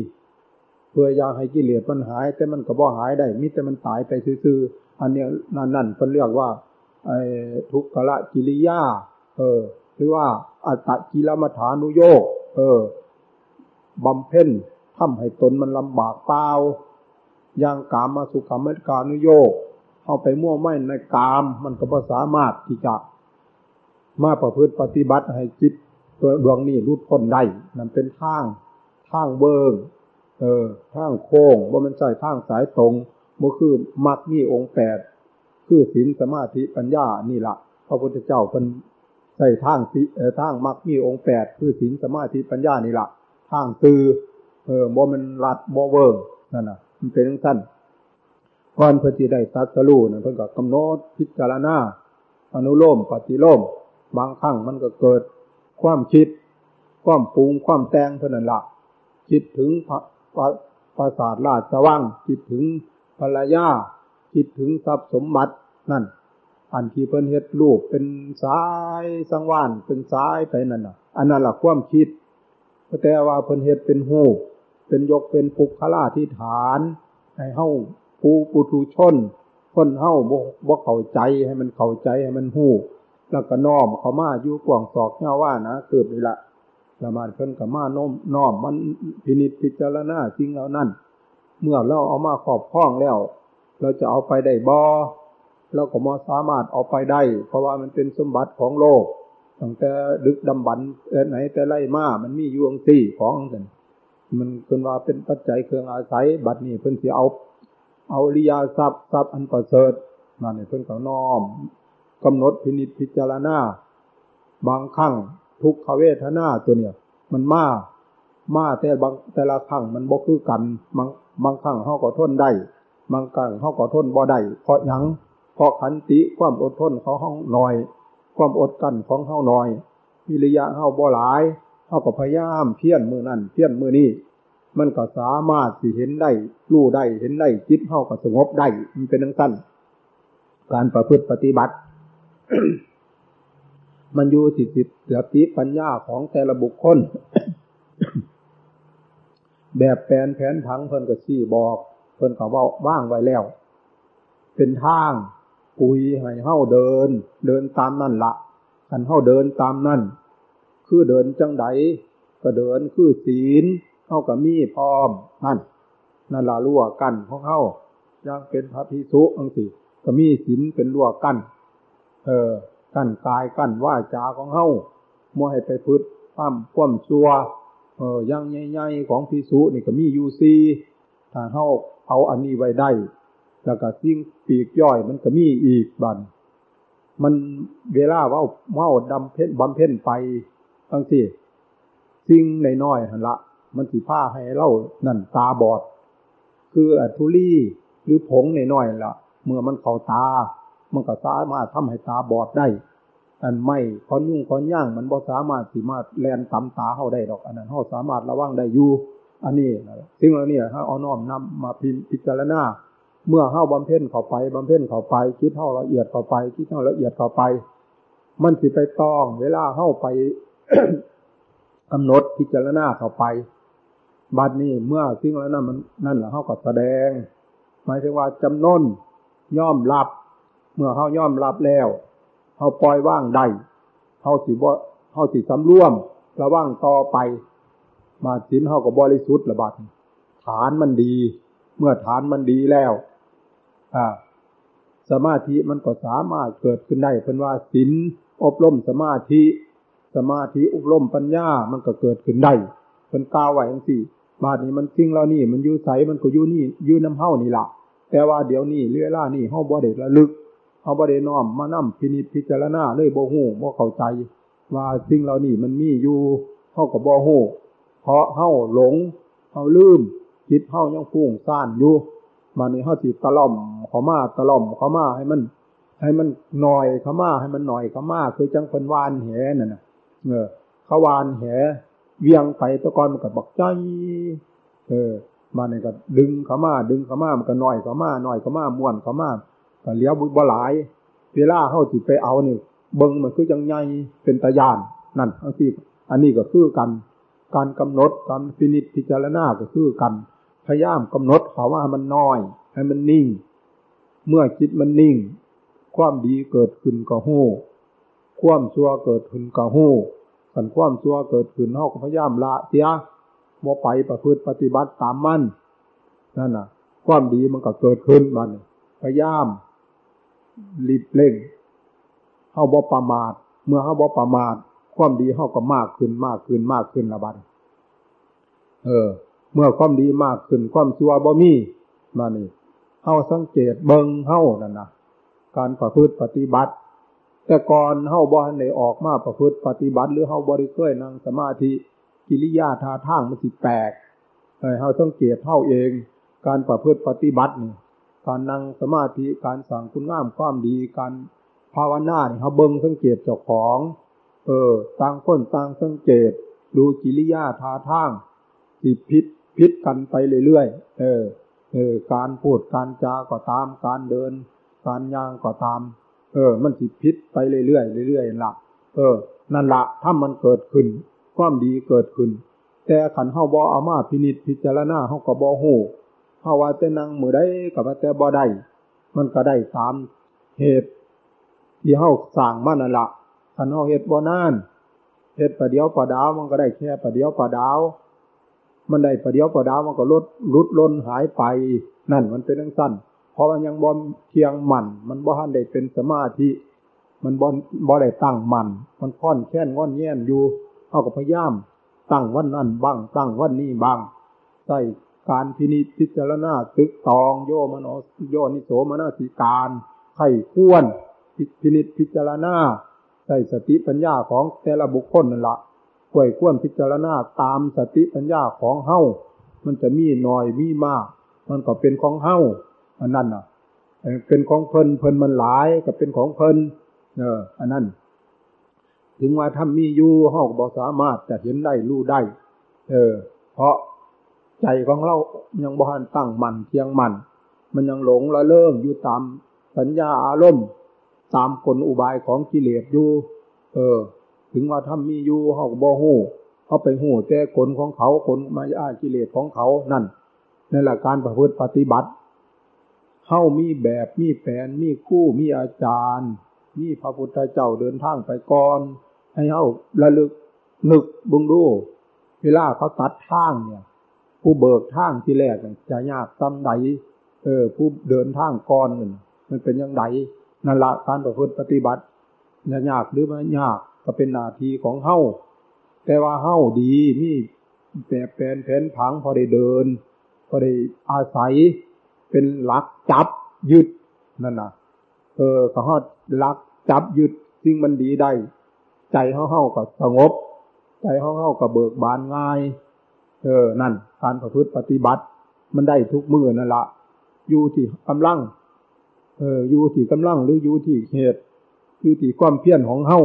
เพื่ออยากให้กิเลสมันหาย แต่มันก็บ่หายได้มิแต่มันตายไปซื่อๆอันเนี้ยนั่นนั่นเพิ่นเรียกว่าไอ้ทุกขละกิริยา เออ หรือว่าอัตตกิลมัฐานุโยกเออบำเพ็ญทำให้ตนมันลำบากเปล่าอย่างกามมาสุขามการนุโยกเข้าไปมั่วไม่ในกาม มันก็บ่สามารถที่จะมาประพฤติปฏิบัติให้จิต ตัวดวงนี้รุดพ้นได้นั่นเป็นทางทางเบิงเออทางโค้งว่ามันใช่ทางสายตรงมันคือมักมีองค์แปดคือศีลสมาธิปัญญานี่ละพระพุทธเจ้าเป็นใส่ทางสิเออทางมักมีองค์แปดคือศีลสมาธิปัญญานี่ละทางตือเออบ่มันรัดบ่เวิงนั่นน่ะ มันเป็นสั้นก่อนพื่อที่ได้ตัดสรู้นั่นเพิ่นก็กำหนดพิจารณาอนุโลมปฏิโลมบางครั้งมันก็เกิด ความคิด ความปรุง ความแต่งเท่านั้นละคิดถึงพระปราสาทราชสว่างคิดถึงภรรยาคิดถึงทรัพย์สมบัตินั่น อันที่เพิ่นเฮ็ดรูปเป็นสายสังวานเป็นสายไปนั่นน่ะ อันนั้นละความคิดแต่ว่าเพิ่นเฮ็ดเป็นหูเป็นยกเป็นปุกขลาที่ฐานให้เฮาผู้ปุถุชนคนเฮาบ่บ่เข้าใจให้มันเข้าใจให้มันหู แล้วก็น้อมเขามาอยู่กว่างศอกเงาว่านะเกิดนี่ละละมาเพิ่นกับมาน้อมน้อมมันพินิจพิจารณาจริงแล้วนั่นเมื่อเราเอามาขอบพ้องแล้ว เราจะเอาไปได้บ่เราก็มาสามารถเอาไปได้ เพราะว่ามันเป็นสมบัติของโลกตั้งแต่ดึกดำบรรไหนแต่ไรมามันมียวงสี่ของกันมันเป็นว่าเป็นปัจจัยเครื่องอาศัย บัดนี้เพิ่นสิเอา เอาริยาทรัพย์ทรัพย์อันประเสริฐนั่นเพิ่นก็น้อม กำหนดพินิจพิจารณาบางครั้งทุกขเวทนาตัวเนี่ย มันมามาแต่บางแต่ละครั้งมันบ่คือกันบางบางครั้งเขาก็ทนได้บางครั้งเขาก็ทนบ่ได้เพราะยังเพราะขันติความอดทนเขาห้องหน่อย ความอดกันของเขาน่อยวิริยะเขาบ่หลายเขาก็พยายามเพี้ยนมือนั่นเพี้ยนมือนี่มันก็สามารถสิเห็นได้รู้ได้เห็นได้จิตเขาก็สงบได้มันเป็นทั้งสั้นการประพฤติปฏิบัติ มันอยู่สิทธิสติปัญญาของแต่ละบุคคล แบบแผนแผนผังเพิ่นก็ชี้บอก เพิ่นก็ว่าว่างไว้แล้ว เป็นทางปุยให้เฮ้าเดิน เดินตามนั่นละกันเฮ้าเดินตามนั่น คือเดินจังไดก็เดินคือศีลเฮ้ากับมีพร้อมนั่นนั่นละรั่วกันของเฮ้ายังเป็นพระพิสุอังสิก็มีศีลเป็นรั่วกัน เออกั้นกายกั้นว่าจาของเฮามัวให้ไปพืชความความชัวเออยังใหญ่ๆของพิสุนี่ก็มียูซีถ้าเฮาเอาอันนี้ไว้ได้ แล้วก็สิ่งปีกย่อยมันก็มีอีกบันมันเวลาว่าเมาดำเพ็ญบำเพ็ญไปทั้งที่สิ่งในน้อยหันละ มันสิผ้าให้เล่านั่นตาบอด คืออัทุลีหรือผงในน้อยละเมื่อมันเข้าตา มันก็สามารถทำให้ตาบอดได้อันไม่คอนยุ่งคอนย่าง มันบ่สามารถสิมาแลนตำตาเข้าได้ดอก อันนั้นเขาสามารถระวังได้อยู่อันนี้ซึ่งเราเนี่ยถ้าเอาน้อมนำมาพิจารณาเมื่อเข้าบำเพ็ญเข้าไปบำเพ็ญเข้าไป คิดเข้าละเอียดเข้าไป คิดเข้าละเอียดเข้าไป มันสิไปต้อง เวลาเข้าไปกำหนดพิจารณาเข้าไปบัดนี้เมื่อสิ่งแล้วนั้นมันนั่นแหละเขาก็แสดง หมายถึงว่าจำนนย่อมรับ เมื่อเขาย่อมรับแล้วเขาปล่อยว่างได้เขาสิบ่เขาสิสำรวม ระว่างต่อไปมาสินเขาก็บริสุทธิ์ระบาดฐานมันดี เมื่อฐานมันดีแล้วอ่าสมาธิมันก็สามารถเกิดขึ้นได้เป็นว่าสินอบรมสมาธิ สมาธิอบรมปัญญามันก็เกิดขึ้นได้เป็นกาวไหวทั้งสี่บาดนี้มันจริงแล้วนี่ มันอยู่ใสมันก็อยู่นี่อยู่น้ำเฮ้านี่ละแต่ว่าเดี๋ยวนี้เรื่อล่านี่เฮ้าบ่ได้ระลึก เฮ้าบ่ได้น้อมมานั่มพินิจพิจารณาเลยบ่หูบ่เข้าใจ ว่าสิ่งเหล่านี้มันมีอยู่เฮ้ากับบ่หูเพราะเฮ้าหลงเฮ้าลืมคิดเฮ้ายังฟุ้งซ่านอยู่มานี่เฮ้าสิตะล่อมเขามาตะล่อมเขามาให้มัน ให้มันหน่อยเขามาให้มันหน่อยเขามาคือจังเป็นวานแหนั่นน่ะเออเขาวานแหเวียงไปตะกอนมันก็บอกใจเออมาเนี่ยก็ดึงเขามา ดึงเขามามันก็หน่อยเขามาหน่อยเขามาม้วนเขามา ก็เลี้ยวบ่หลาย เวลาเข้าสิไปเอานี่เบิงมันคือยังไงเป็นตะยานนั่นทั้งที่อันนี้ก็คือกัน การกำหนดการพินิจพิจารณาก็คือกัน พยายามกำหนดเขาว่ามันน้อย ให้มันนิ่ง เมื่อจิตมันนิ่ง ความดีเกิดขึ้นก็หู้ความชั่วเกิดขึ้นก็หู้ขันความชั่วเกิดขึ้นเฮาก็พยายามละเสียบ่ไปประพฤติปฏิบัติตามมันนั่นน่ะ ความดีมันก็เกิดขึ้นมันพยายาม รีบเร่งเฮาบ่ประมาท เมื่อเฮาบ่ประมาท ความดีเฮาก็มากขึ้นมากขึ้นมากขึ้นละบัดเออ เมื่อความดีมากขึ้น ความชั่วบ่มีมานี่เฮาสังเกตเบิ่งเฮานั่นนะการประพฤติปฏิบัติ แต่ก่อนเฮาบ่ทันได้ออกมาประพฤติปฏิบัติ หรือเฮาบ่ได้เคยนั่งสมาธิกิริยาท่าทางมันสิแปลกเฮาสังเกตเฮาเอง การประพฤติปฏิบัตินี่ การนั่งสมาธิการสั่งคุณงามความดีการภาวนาเนี่ยเฮาเบิ่งสังเกตเจ้าของ เออต่างคนต่างสังเกต ดูกิริยาท่าทางสิพิษพิษกันไปเรื่อยๆเออ เออ การพูดการจาก็ตาม การเดิน การย่างก็ตาม เออ มันสิพิษไปเรื่อยๆเรื่อยๆละเออ นั่นละถ้ามันเกิดขึ้น ความดีเกิดขึ้น แต่ขันเฮาบออามาพินิจพิจารณาเฮาก็บอ หูเฮาว่าแต่นั่งมือได้กับว่าแต่บอได้มันก็ได้ตามเหตุที่เฮาสร้างมันนั่นละขันเฮาเหตุบ่นานเหตุประเดียวประดาวมันก็ได้แค่ประเดียวประดาว มันได้ประเดียวประดาวมันก็ลดลุดล้นหายไป นั่นมันเป็นเรื่องสั้นเพราะมันยังบอเทียงมันมันบ่ทันได้เป็นสมาธิมันบอบ่ได้ตั้งมัน มันค่อนแค้นงอนแย่นอยู่เอากับพยายามตั้งวันนั้นบ้างตั้งวันนี้บ้างใส่ การพินิจพิจารณาตึกตองโยมโนโยนิโสมนาสิการไข่ควรพินิจพิจารณาใส่สติปัญญาของแต่ละบุคคลนั่นละป่วยควรพิจารณาตามสติปัญญาของเฮามันจะมีหน่อยมีมาก มันก็เป็นของเฮาอันนั้นอะเป็นของเพลินเพลินมันหลายกับเป็นของเพลินเออ อันนั้น ถึงว่าถ้ามีอยู่ห้องบอสามารถจะเห็นได้รู้ได้ เออ เพราะ ใจของเรายังบานตั้งมันเทียงมัน มันยังหลงละเลิ่งอยู่ตามสัญญาอารมณ์ตามกลอุบายของกิเลสอยู่เออ ถึงว่าถ้ามีอยู่ห้องบอหูเขาไปหูแต่กลของเขากลมายากิเลสของเขานั่นในหลัการประพฤติปฏิบัติเฮ้ามีแบบมีแผนมีคู่มีอาจารย์ มีพระพุทธเจ้าเดินทางไปก่อน ให้เฮ้าระลึกนึกบุงดู เวลาเขาตัดทางเนี่ย ผู้เบิกทางที่แรกจะยากซ้ำใดเออ ผู้เดินทางก่อนมันเป็นยังไงนั่นละการประพฤติปฏิบัติจะยากหรือไม่ยากก็เป็นหน้าที่ของเฮ้าแต่ว่าเฮ้าดีมีแบบแผนแผนผังพอได้เดิน พอได้อาศัย เป็นหลักจับยึดนั่นนะเออก็ฮอดหลักจับยึดสิ่งมันดีได้ ใจเฮาเฮาก็สงบ ใจเฮาเฮาก็เบิกบานง่าย เออ นั่น การประพฤติปฏิบัติ มันได้ทุกมือนั่นละอยู่ที่กำลัง เอออยู่ที่กำลังหรืออยู่ที่เหตุอยู่ที่ความเพียรของเฮา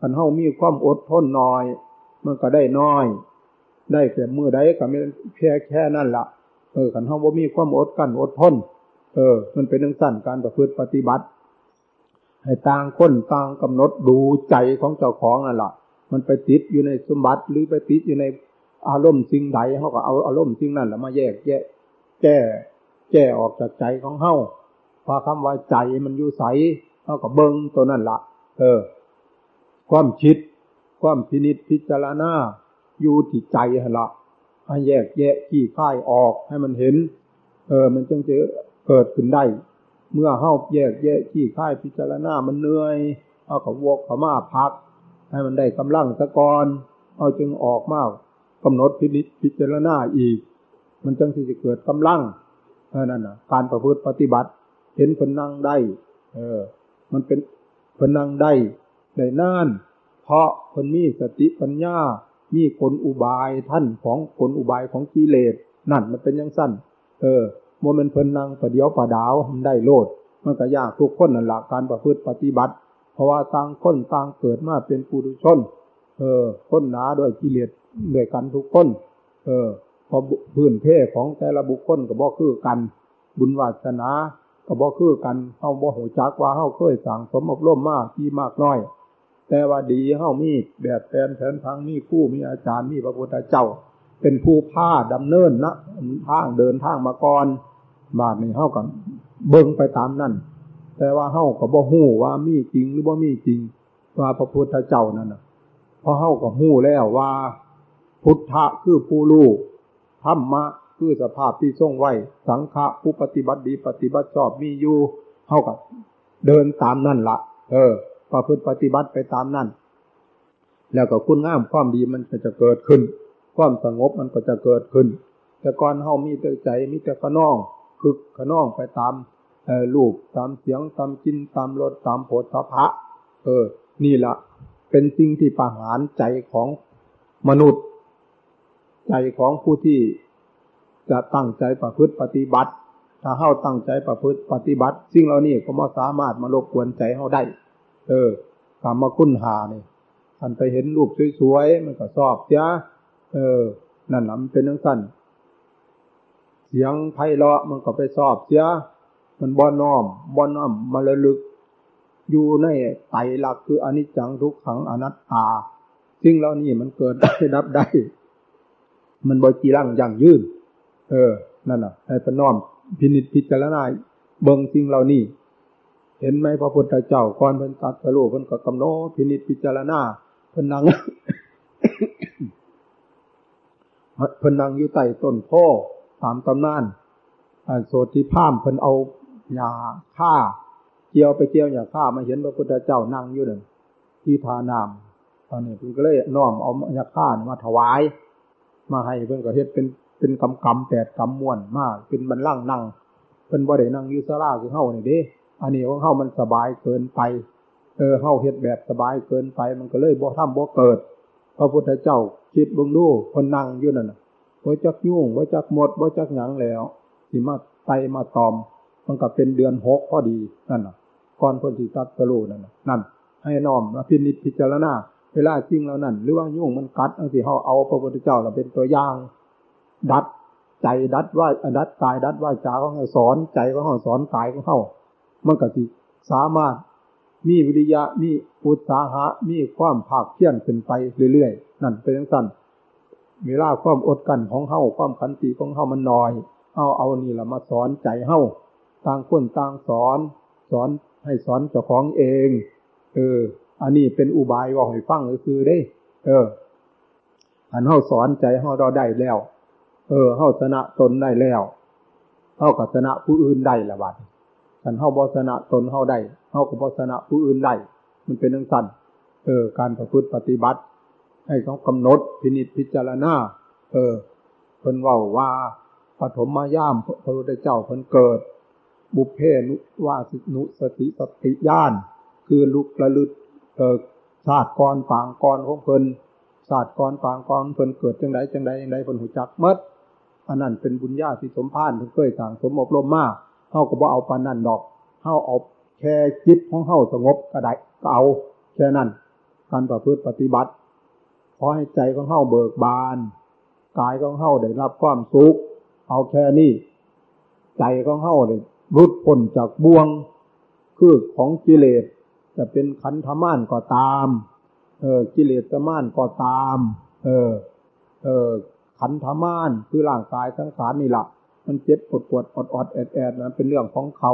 คันเฮามีความอดทนน้อย มันก็ได้น้อย ได้แต่มือใดก็ไม่แค่แค่นั่นละเออขันห้องว่ามีความอดกันอดทน เออ มันเป็นเรื่องสั้นการประพฤติปฏิบัติ ให้ต่างคนต่างกำหนดดูใจของเจ้าของนั่นแหละมันไปติดอยู่ในสมบัติหรือไปติดอยู่ใน อารมณ์สิ่งใดเขาก็เอาอารมณ์สิ่งนั้นแหละมาแยกแยะแก้แก้ออกจากใจของเฮาพอคำว่าใจมันอยู่ใสเขาก็เบิ้งตัวนั่นละเออ ความคิด ความพินิจพิจารณาอยู่ที่ใจละให้แยกแยะขี้ค่ายออกให้มันเห็น เออ มันจึงจะเกิดขึ้นได้ เมื่อเฮาแยกแยะขี้ค่ายพิจารณามันเหนื่อยเอากับวกขามาพัก ให้มันได้กำลังตะกอนเอาจึงออกมา กำหนดพินิจพิจารณาอีก มันจึงที่จะเกิดกำลังนั่นน่ะ การประพฤติปฏิบัติ เห็นคนนั่งได้ เออ มันเป็นคนนั่งได้ได้นาน เพราะคนมีสติปัญญา มีกลอุบายท่านของกลอุบายของกิเลสนั่นมันเป็นยังสั้น เออโมเมนเพิ่นนั่งประเดียวประดาวมันได้โลด มันก็ยากทุกคนนั่นแหละการประพฤติปฏิบัติ เพราะว่าต่างคนต่างเกิดมาเป็นปุถุชน เออคนหนาด้วยกิเลสด้วยกันทุกคน เออพอพื้นเพของแต่ละบุคคลก็บ่คือกัน บุญวาสนาก็บ่คือกันเฮาบ่หูจักว่าเฮาเคยสั่งสมอบรมมากที่มากน้อย แต่ว่าดีเฮามีแบบแผนแผนทางมีคู่มีอาจารย์มีพระพุทธเจ้า เป็นผู้พาดำเนินนะทางเดินทางมาก่อนบาทนี้เฮากันเบิ่งไปตามนั่นแต่ว่าเฮาก็บ่ฮู้ว่ามีจริงหรือบ่มีจริงว่าพระพุทธเจ้านั่นน่ะ เพราะเฮาก็ฮู้แล้วว่า พุทธะคือผู้รู้ธรรมะคือสภาพที่ทรงไว้ สังฆะผู้ปฏิบัติดีปฏิบัติชอบมีอยู่เฮากับเดินตามนั่นละเออประพฤติปฏิบัติไปตามนั่น แล้วก็คุณงามความดีมันก็จะเกิดขึ้น ความสงบมันก็จะเกิดขึ้น แต่ก่อนเฮามีแต่ใจมีแต่ขนองคือขน้องไปตามเออรูปตามเสียงตามกินตามรสตามโผฏฐพะ เออ นี่ละ เป็นสิ่งที่ประหารใจของมนุษย์ ใจของผู้ที่จะตั้งใจประพฤติปฏิบัติ ถ้าเฮาตั้งใจประพฤติปฏิบัติ สิ่งเหล่านี้ก็มาสามารถมารบกวนใจเฮาได้ เออกรรมคุณหาเนี่ยท่านไปเห็นรูปสวยๆ มันก็ชอบเสียเออ นั่นแหละมันเป็นนังสั้น เสียงไพเราะมันก็ไปชอบเสีย มันบ่น้อมบ่น้อมมาระลึก อยู่ในไตรลักษณ์คืออนิจจังทุกขังอนัตตาสิ่งเหล่านี้มันเกิดได้ดับได้ มันบ่จีรังอย่างยืนเออ นั่นน่ะให้พน้อมพินิจพิจารณาเบิ่งสิ่งเหล่านี้ เห็นไหมพระพุทธเจ้าก่อนเพิ่นตัดสรุปเพิ่นก็กำหนดพินิจพิจารณาเพิ่นนั่งเพิ่นนั่งอยู่ใต้ต้นโพตามตำนานโสติพามเพิ่นเอาหญ้าฆ่า เกี่ยวไปเกี่ยวหญ้าฆ่ามาเห็นพระพุทธเจ้านั่งอยู่หนั่นที่ทานามตอนนี้เพิ่นก็เลยน้อมเอาหญ้าฆ่ามาถวาย มาให้เพิ่นก็เฮ็ดเป็นเป็นกำกำแปดกำม้วนมากเป็นบรรลังนั่งเป็นบ่ได้นั่งยูซาร่าคือเฮานี่เด้อันนี้ของเฮามันสบายเกินไปเออเฮาเฮ็ดแบบสบายเกินไป มันก็เลยบ่ทำบ่เกิด พระพุทธเจ้าคิดเบิ่งดูคนนั่งอยู่นั่นน่ะบ่จักยุ่งบ่จักหมดบ่จักหยังแล้วสิมาไตมาตอม มันก็เป็นเดือนหกพอดีนั่นน่ะ ก่อนพ้นสิตัดสรูนั่นนั่น ให้น้อมพินิจพิจารณาเวลาจริงแล้วนั่น หรือว่ายุ่งมันกัดเอันสิเฮาเอาพระพุทธเจ้าเราเป็นตัวอย่าง ดัดใจดัดว่าดัดกายดัดว่าจาของเขาสอนใจของเขาสอนกายของเขามันก็สิสามารถมีวิริยะมีอุตสาหะ มีความภาคเพียรขึ้นไปเรื่อยๆ นั่นเป็นสั้นเวลาความอดกันของเฮาความขันติของเฮามันน้อยเอาเอานี่แหละมาสอนใจเฮาต่างคนต่างสอน สอน ให้สอนเจ้าของเอง เออ อันนี้เป็นอุบายว่าให้ฟังก็คือได้ เออ อันเฮาสอนใจเฮาเราได้แล้ว เออเฮาชนะตนได้แล้วเฮาก็ชนะผู้อื่นได้ละบัดฉันเฮาบ่ชนะตนเฮาได้เฮาก็บ่ชนะผู้อื่นได้ มันเป็นทั้งสั้นเออ การประพฤติปฏิบัติ ให้เขากำหนดพินิจพิจารณา เออเพิ่นว่าว่าปฐมมาย่ามพระพุทธเจ้าเพิ่นเกิด บุพเพนุวาสินุสติสติญาณคือลุกระลึกเออชาติกรปางกรของเพิ่นชาสติกรปางกรเพิ่นเกิดจังไดจังไดจังไดเพิ่นหูจักมดอันนั้นเป็นบุญญาที่สมพานที่เคยสั่งสมอบรมมากเฮาก็บ่เอาปานนั้นดอกเฮาเอาแค่จิตของเฮาสงบก็ได้ก็เอาแค่นั้นการประพฤติปฏิบัติขอให้ใจของเฮาเบิกบานกายของเฮาได้รับความสุขเอาแค่นี้ใจของเฮาได้ หลุดพ้นจากบ่วง คือของกิเลส จะเป็นขันธมารก็ตาม เออกิเลสมารก็ตาม เออ เออขันธมารคือร่างกายสังขารนี่แหละมันเจ็บปวดปวดอดอดแอดแอดนั้นเป็นเรื่องของเขา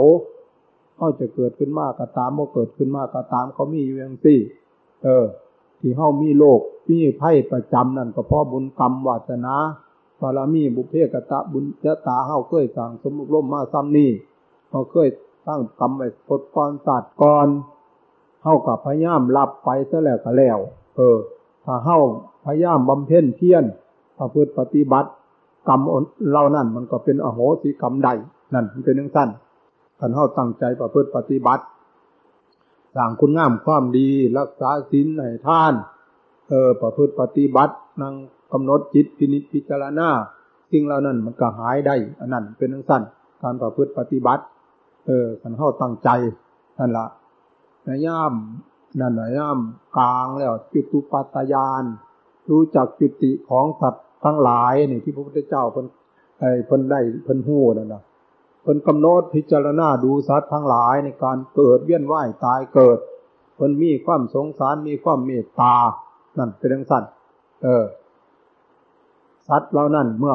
เขาจะเกิดขึ้นมากก็ตามว่าเกิดขึ้นมากก็ตามเขามีอยู่อย่างสี่เออ ที่เขามีโลกมีไพ่ประจำนั่นก็เพราะบุญกรรมวาสนาบารมีบุพเพกตะบุญเจตาเฮาเคยสั่งสมบุร่มมาซ้ำนี่ เขาเคยตั้งกรรมไว้ปดก่อนศาสตร์ก่อนเฮากับพยายามรับไปซะแล้วก็แล้ว เออ ถ้าเฮาพยายามบำเพ็ญเพียรประพฤติปฏิบัติ กรรมเล่านั่นมันก็เป็นอโหสิกรรมใดนั่นมันเป็นเรื่องสั้นคันเฮาตั้งใจประพฤติปฏิบัติสร้างคุณงามความดี รักษาศีลให้ท่าน เออ ประพฤติปฏิบัตินั่งกำหนดจิตพินิจพิจารณาสิ่งเหล่านั้นมันก็หายได้อันนั้นเป็นทั้งสั้นการประพฤติปฏิบัติ เออขันเข้าตั้งใจนั่นละในย่ามนั่นในย่ามกลางแล้วจุตุปัตยาน รู้จักจุติของสัตว์ทั้งหลายนี่ที่พระพุทธเจ้าเพิ่นไอ้เพิ่นได้เพิ่นหู้นั่นนะเพิ่นกำหนดพิจารณาดูสัตว์ทั้งหลายในการเกิดเวียนว่ายตายเกิดเพิ่นมีความสงสารมีความเมตตานั่นเป็นทั้งสั้นเออสัตว์เหล่านั้นเมื่อ